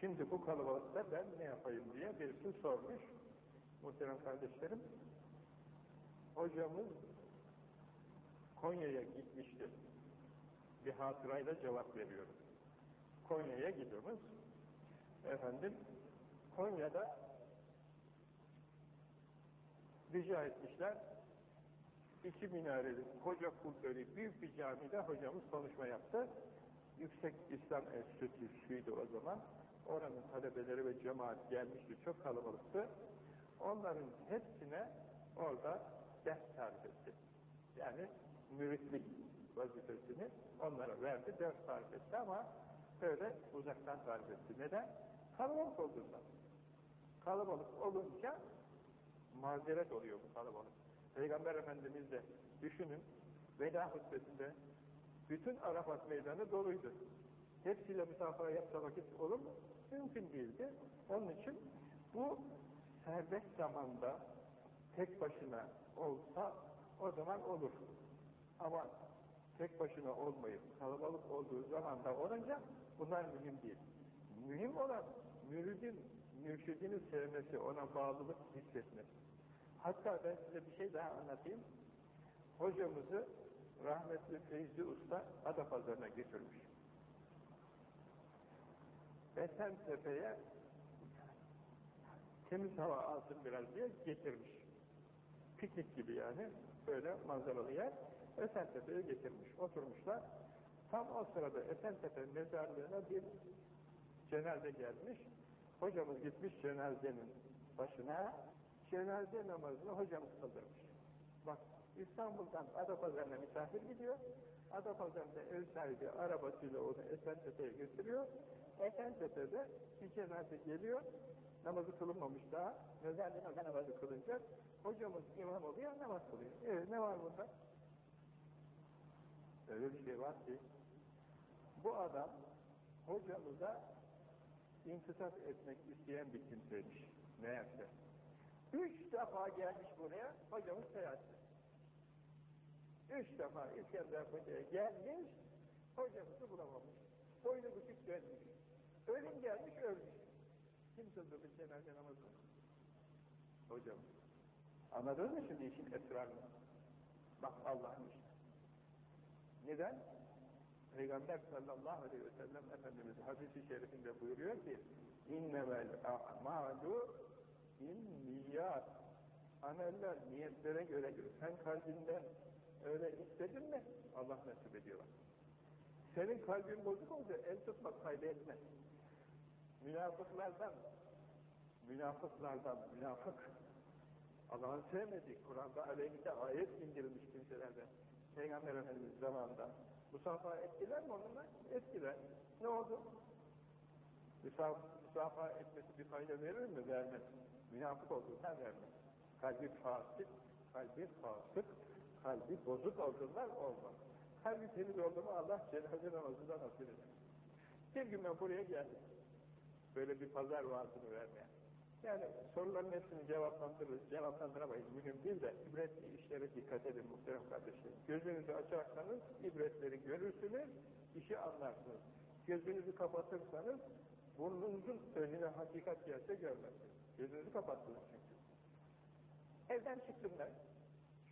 Şimdi bu kalabalıkta ben ne yapayım diye birisi sormuş. Muhterem kardeşlerim, hocamız Konya'ya gitmiştir. Bir hatırayla cevap veriyorum. Konya'ya gidiyoruz. Efendim, Konya'da rica etmişler. İki minareli, koca kubbeli, büyük bir camide hocamız konuşma yaptı. Yüksek İslam Enstitüsü'ydü o zaman. Oranın talebeleri ve cemaat gelmişti, çok kalabalıktı. Onların hepsine orada ders tarif etti. Yani müritlik vazifesini onlara verdi, ders tarif etti ama böyle uzaktan tarif etti. Neden? Kalabalık olduğundan. Kalabalık olunca mazeret oluyor bu kalabalık. Peygamber Efendimiz de düşünün, veda hutbesinde bütün Arafat meydanı doluydu. Hepsiyle müsafara yapsa vakit olur mu? Mümkün değildi. Onun için bu serbest zamanda tek başına olsa o zaman olur. Ama tek başına olmayıp kalabalık olduğu zaman da olunca bunlar mühim değil. Mühim olan müridin, mürşidini sevmesi, ona bağlılık hissetmesi. Hatta ben size bir şey daha anlatayım. Hocamızı rahmetli Feyzi Usta Adapazarı'na götürmüş. Esentepe'ye temiz hava alsın biraz diye getirmiş. Piknik gibi yani, böyle manzaralı yer. Esentepe'ye getirmiş, oturmuşlar. Tam o sırada Esentepe mezarlığına bir cenaze gelmiş. Hocamız gitmiş cenazenin başına, cenaze namazını hocamız kıldırmış. Bak, İstanbul'dan Adapazarı'na misafir gidiyor, Adapazarı'nda ev sahibi arabasıyla onu Esentepe'ye götürüyor, Esentepe'de bir cenaze geliyor, namazı kılınmamış daha, mezarlığına namazı kılınacak, hocamız imam oluyor, namaz kılıyor. Evet, ne var bunda? Öyle bir şey var ki, bu adam hocamıza intisap etmek isteyen bir kimseymiş, meğerse. Üç defa gelmiş buraya, hocamız seyahatte. Üç defa İskender Hoca'ya gelmiş, hocamızı bulamamış. Boynu bükük dönmüş. Ölüm gelmiş, ölmüş. Kim kıldırdı cenaze namazını? Hocamız. Anladın mı şimdi işin esrarını? Bak Allah'ın işi. Neden? Peygamber sallallahu aleyhi ve sellem Efendimiz hadisi şerifinde buyuruyor ki innemel a'malu niyyat ameller niyetlere göre göre sen kalbinden öyle istedin mi Allah nasip ediyor. Senin kalbin bozuk oldu el tutmak kaybetmez. Münafıklardan münafıklardan münafık Allah'ın sevmediği Kur'an'da aleyhinde ayet indirilmiş kimselerden Peygamber Efendimiz zamanında musafaha ettiler mi onunla? Ettiler. Ne oldu? Musafaha etmesi bir fayda verir mi? Vermez. Münafık olduğundan vermez. Kalbi fasık, kalbi fasık, kalbi bozuk olduğundan olmaz. Kalbi temiz oldu mu Allah cenaze namazından nasip eder. Bir gün ben buraya geldim. Böyle bir pazar vaazını vermeye. Yani soruların hepsini cevaplandırırız, cevaplandıramayız. Mühim değil de ibretli işlere dikkat edin muhterem kardeşlerim. Gözünüzü açarsanız ibretleri görürsünüz, işi anlarsınız. Gözünüzü kapatırsanız burnunuzun önüne hakikat gelse görmezsiniz. Gözünüzü kapattınız çünkü. Evden çıktım ben.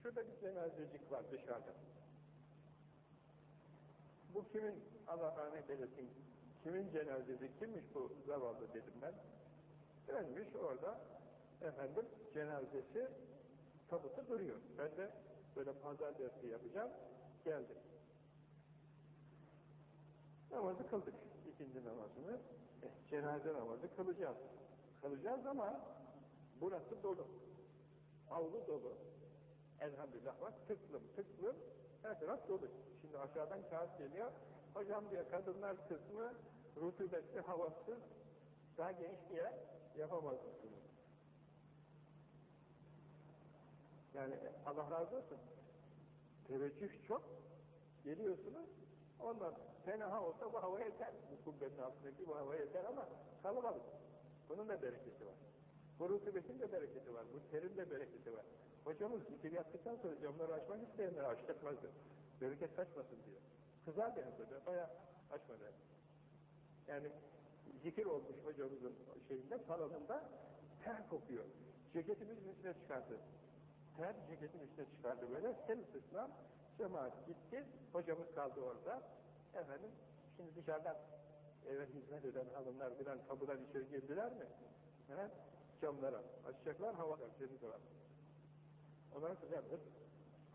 Şurada bir cenazecik var dışarıda. Bu kimin Allah rahmet kimin cenazesi, kimmiş bu zavallı dedim ben. Ölmüş orada efendim cenazesi tabutu duruyor. Ben de böyle pazar dersi yapacağım. Geldim. Namazı kıldık. ikindi namazını. Eh, cenaze namazı kılacağız. Kılacağız ama burası dolu. Avlu dolu. Elhamdülillah bak tıklım tıklım her taraf dolu. Şimdi aşağıdan kağıt geliyor. Hocam diyor kadınlar kısmı rutubetli havasız daha geniş bir yer yapamaz mısınız? Yani Allah razı olsun. Teveccüh çok, Geliyorsunuz, ondan fena olsa bu hava yeter. Bu kubbenin altındaki bu hava yeter ama kalabalık. Bunun da bereketi var. Bu rutubetin de bereketi var. Bu terin de bereketi var. Hocamız zikir yaptıktan sonra camları açmak isteyenler açtırmazdı. Bereket kaçmasın diyor. Kızar benim böyle. Bayağı açmadı. Yani zikir olmuş hocamızın şeyinde, salonunda ter kokuyor. Ceketimizin üstüne çıkardı. Ter ceketin üstüne çıkardı böyle. Sen ısıslan, cemaat gitti. Hocamız kaldı orada. Efendim, şimdi dışarıdan eve hizmet eden hanımlar bilen kapıdan içeri girdiler mi? He? Camlara açacaklar, hava temiz var. Onlara kızardır.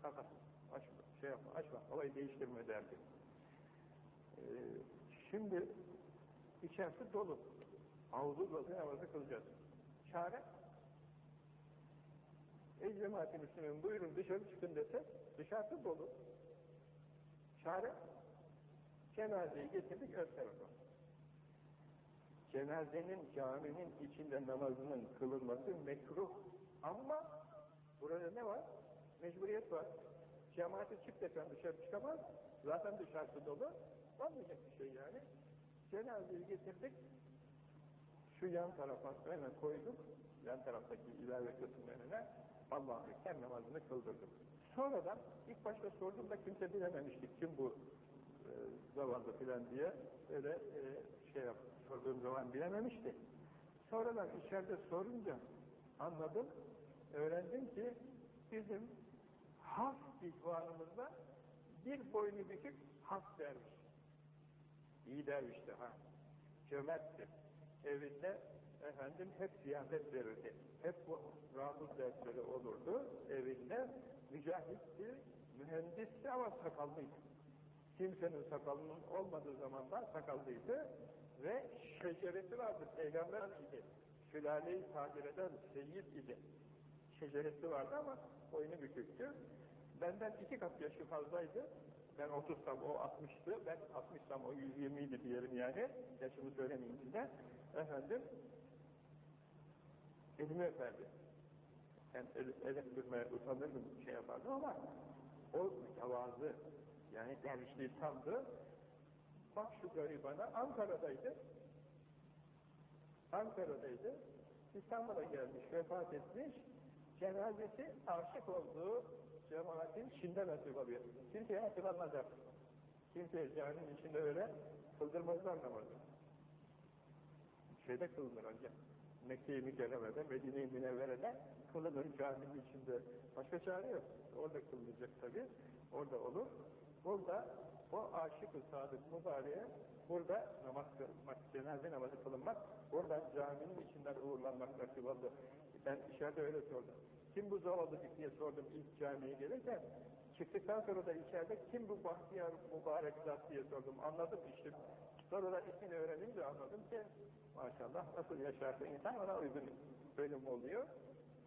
Kalkar. Açma, şey yapma, açma. Havayı değiştirme derdi. Ee, şimdi içerisi dolu. Havlu dolu namazı kılacağız. Çare? Ey cemaat-i Müslüman buyurun dışarı çıkın dese dışarısı dolu. Çare? Cenazeyi getirdik ön tarafa. Cenazenin caminin içinde namazının kılınması mekruh. Ama burada ne var? Mecburiyet var. Cemaati çık desen dışarı çıkamaz. Zaten dışarısı dolu. Olmayacak bir şey yani. Cenazeyi getirdik. Şu yan tarafa öne koyduk. Yan taraftaki ilave kısmın önüne Allah'ın kem namazını kıldırdık. Sonradan ilk başta sordum da kimse bilememiştik kim bu e, zavallı filan diye öyle e, şey yap, sorduğum zaman bilememişti. Sonradan içeride sorunca anladım, öğrendim ki bizim has ihvanımızda bir boynu bükük has derviş. İyi dervişti ha. Cömertti. Evinde efendim hep ziyafet verirdi. Hep bu rahatsız dersleri olurdu. Evinde mücahitti, mühendisti ama sakallıydı. Kimsenin sakalının olmadığı zamanlar sakallıydı ve şeceresi vardı. Peygamber idi. Sülale-i Tahire'den seyyid idi. Şeceresi vardı ama boynu büküktü. Benden iki kat yaşı fazlaydı. Ben 30'sam o 60'tı. Ben 60'sam o 120 idi diyelim yani. Yaşımı söylemeyeyim size. Efendim elimi öperdi. Ben el, öpmeye utanırdım şey yapardım ama o mütevazı yani dervişliği sandı. Bak şu garibana Ankara'daydı. Ankara'daydı. İstanbul'a gelmiş, vefat etmiş. Cenazesi aşık olduğu cemaatin içinde nasip oluyor. Kimseye nasip almazlar. Kimseye caminin içinde öyle kıldırmazlar namazı. Şeyde kılınır ancak. Mekke-i Mükerreme'de, Medine-i Münevvere'de kılınır caminin içinde. Başka çare yok. Orada kılınacak tabi. Orada olur. Burada o aşık-ı sadık mübareğe burada namaz kılmak, cenaze namazı kılınmak, burada caminin içinden uğurlanmak nasip oldu. Ben içeride öyle sordum. Kim bu zavallı diye sordum ilk camiye gelirken. Çıktıktan sonra da içeride kim bu bahtiyar mübarek zat diye sordum. Anladım işte. Sonra da ismini öğrenince anladım ki maşallah nasıl yaşarsa insan ona uygun bölüm oluyor.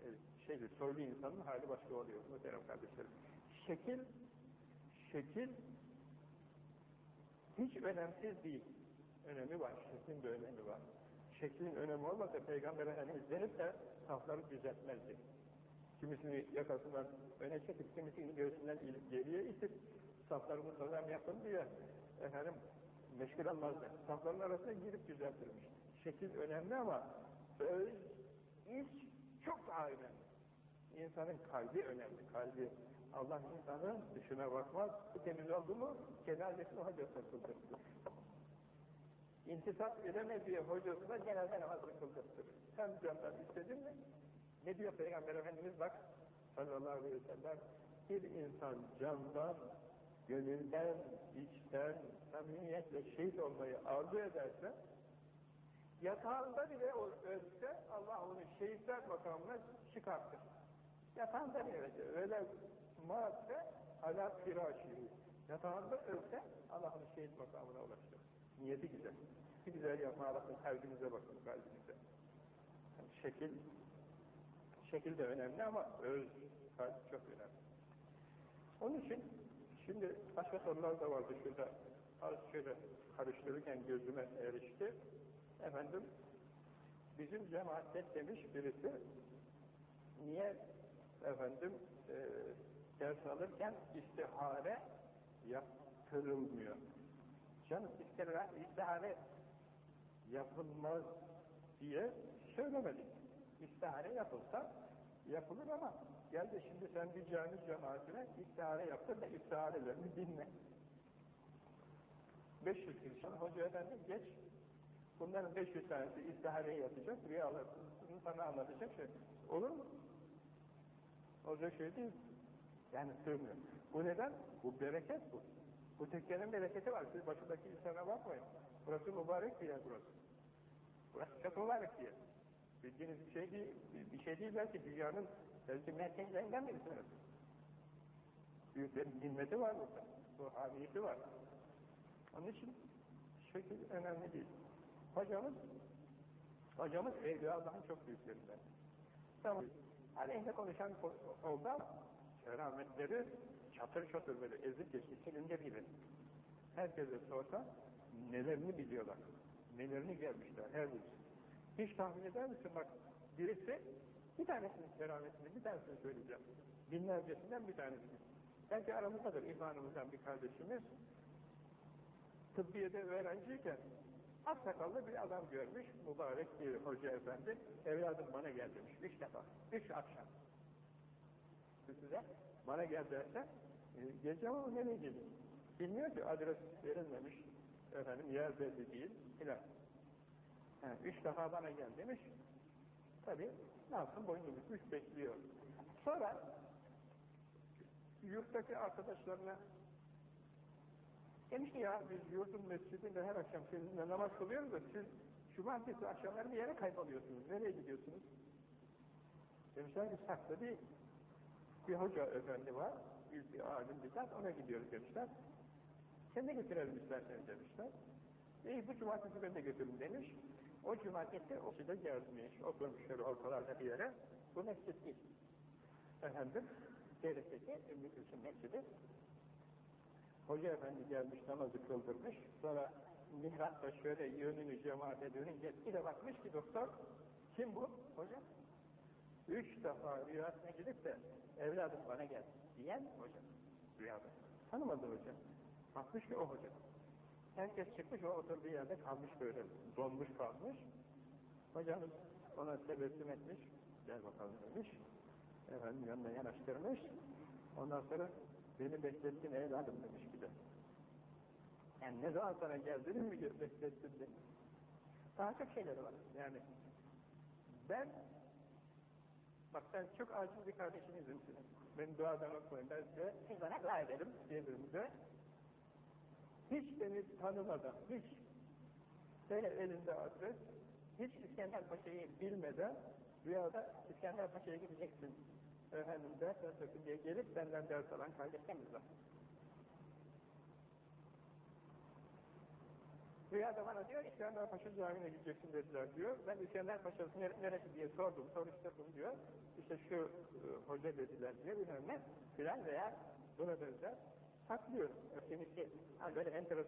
E, şeydir, soylu insanın hali başka oluyor muhterem kardeşlerim. Şekil, şekil hiç önemsiz değil. Önemi var, şeklin de önemi var. Şeklin önemi olmasa Peygamber Efendimiz denip de safları düzeltmezdi. Kimisini yakasından öne çekip, kimisini göğsünden geriye itip saflarımı sazam yapın diye efendim meşgul almazdı. Safların arasına girip düzeltirmiş. Şekil önemli ama öz, iç çok daha önemli. İnsanın kalbi önemli, kalbi. Allah insanın dışına bakmaz, temiz oldu mu cenazesini hocasına kıldırtır. İntisap edemediği hocasına cenaze namazını kıldırtır. Sen candan istedin mi? Ne diyor Peygamber Efendimiz bak sallallahu aleyhi ve sellem bir insan candan, gönülden, içten, samimiyetle şehit olmayı arzu ederse yatağında bile o ölse Allah onu şehitler makamına çıkartır. Yatağında bile öyle maatte ala firâşi yatağında ölse Allah onu şehit makamına ulaştırır. Niyeti güzel. Bir güzel yapma bakın, kalbinize bakın, kalbinize. Yani şekil şekil de önemli ama öz, kalp çok önemli. Onun için şimdi başka sorular da vardı şurada. Az şöyle karıştırırken gözüme erişti. Efendim, bizim cemaatte demiş birisi, niye efendim e, ders alırken istihare yap, kırılmıyor. Canım istihare, istihare yapılmaz diye söylemedik. İstihare yapılsa yapılır ama gel de şimdi sen bir cami cemaatine istihare yaptır da istiharelerini dinle. 500 kişi hoca efendi geç bunların 500 tanesi istihareye yapacak rüyalarını sana anlatacak şey olur mu? Olacak şey değil. Yani sığmıyor. Bu neden? Bu bereket bu. Bu tekkenin bereketi var. Siz başındaki insana bakmayın. Burası mübarek bir yer burası. Burası çok mübarek bir yer. Bildiğiniz bir şey değil, bir şey değil belki dünyanın belki merkezlerinden birisiniz. Büyüklerin nimmeti var burada. Ruhaniyeti var. Onun için şekil önemli değil. Hocamız hocamız Evliya Allah'ın çok büyüklerinden. Tamam. Aleyhine konuşan oldu ama kerametleri çatır çatır böyle ezip geçti. Silinde biri. Herkese sorsa nelerini biliyorlar. Nelerini gelmişler her birisi. Hiç tahmin eder misin bak birisi bir tanesinin kerametini bir tanesini söyleyeceğim. Binlercesinden bir tanesini. Belki aramızdadır imanımızdan bir kardeşimiz tıbbiyede öğrenciyken az sakallı bir adam görmüş, mübarek bir hoca efendi, evladım bana gel demiş, üç defa, üç akşam. Size bana gel derse, e, geleceğim ama nereye geleyim? Bilmiyor ki adres verilmemiş, efendim yer belli değil, filan. Yani üç defa bana gel demiş, tabi ne yapsın boynu bükmüş bekliyor. Sonra yurttaki arkadaşlarına ki ya biz yurdun mescidinde her akşam sizinle namaz kılıyoruz da siz cumartesi akşamları bir yere kayboluyorsunuz. Nereye gidiyorsunuz? Demişler ki saklı bir, bir hoca efendi var. Büyük bir alim bir zat ona gidiyoruz demişler. Sen de götürelim isterseniz demişler. İyi bu cumartesi ben de götürün demiş. O cumartesi o şeyde gezmiş, oturmuş şöyle ortalarda bir yere. Bu mescid değil. Efendim, Devlet'teki Ümmü Gülsüm Mescidi Hoca efendi gelmiş namazı kıldırmış. Sonra mihrapta şöyle yönünü cemaate dönünce bir de bakmış ki doktor kim bu hoca? Üç defa rüyasına gidip de evladım bana gel diyen hoca rüyada. Tanımadı hoca. Bakmış ki o hoca. Herkes çıkmış o oturduğu yerde kalmış böyle donmuş kalmış. Hocamız ona tebessüm etmiş. Gel bakalım demiş. Efendim yanına yanaştırmış. Ondan sonra Beni beklettin evladım demiş bir de. Yani ne zaman sana geldiğini mi beklettin demiş. Daha çok şeyleri var. Yani ben bak ben çok acil bir kardeşinizim sizin. Beni duadan okuyun. Ben size siz bana dua edelim birbirimize. Hiç beni tanımadan, hiç böyle elinde adres, hiç İskender Paşa'yı bilmeden rüyada İskender Paşa'ya gideceksin efendim ders versin diye gelip benden ders alan kardeşlerimiz var. Rüyada bana diyor, İskender Paşa Camii'ne gideceksin dediler diyor. Ben İskender Paşa'sı neresi diye sordum, soruşturdum diyor. İşte şu e, hoca dediler diye bilmem ne filan veya buna benzer saklıyor. Kendisi hani böyle enteresan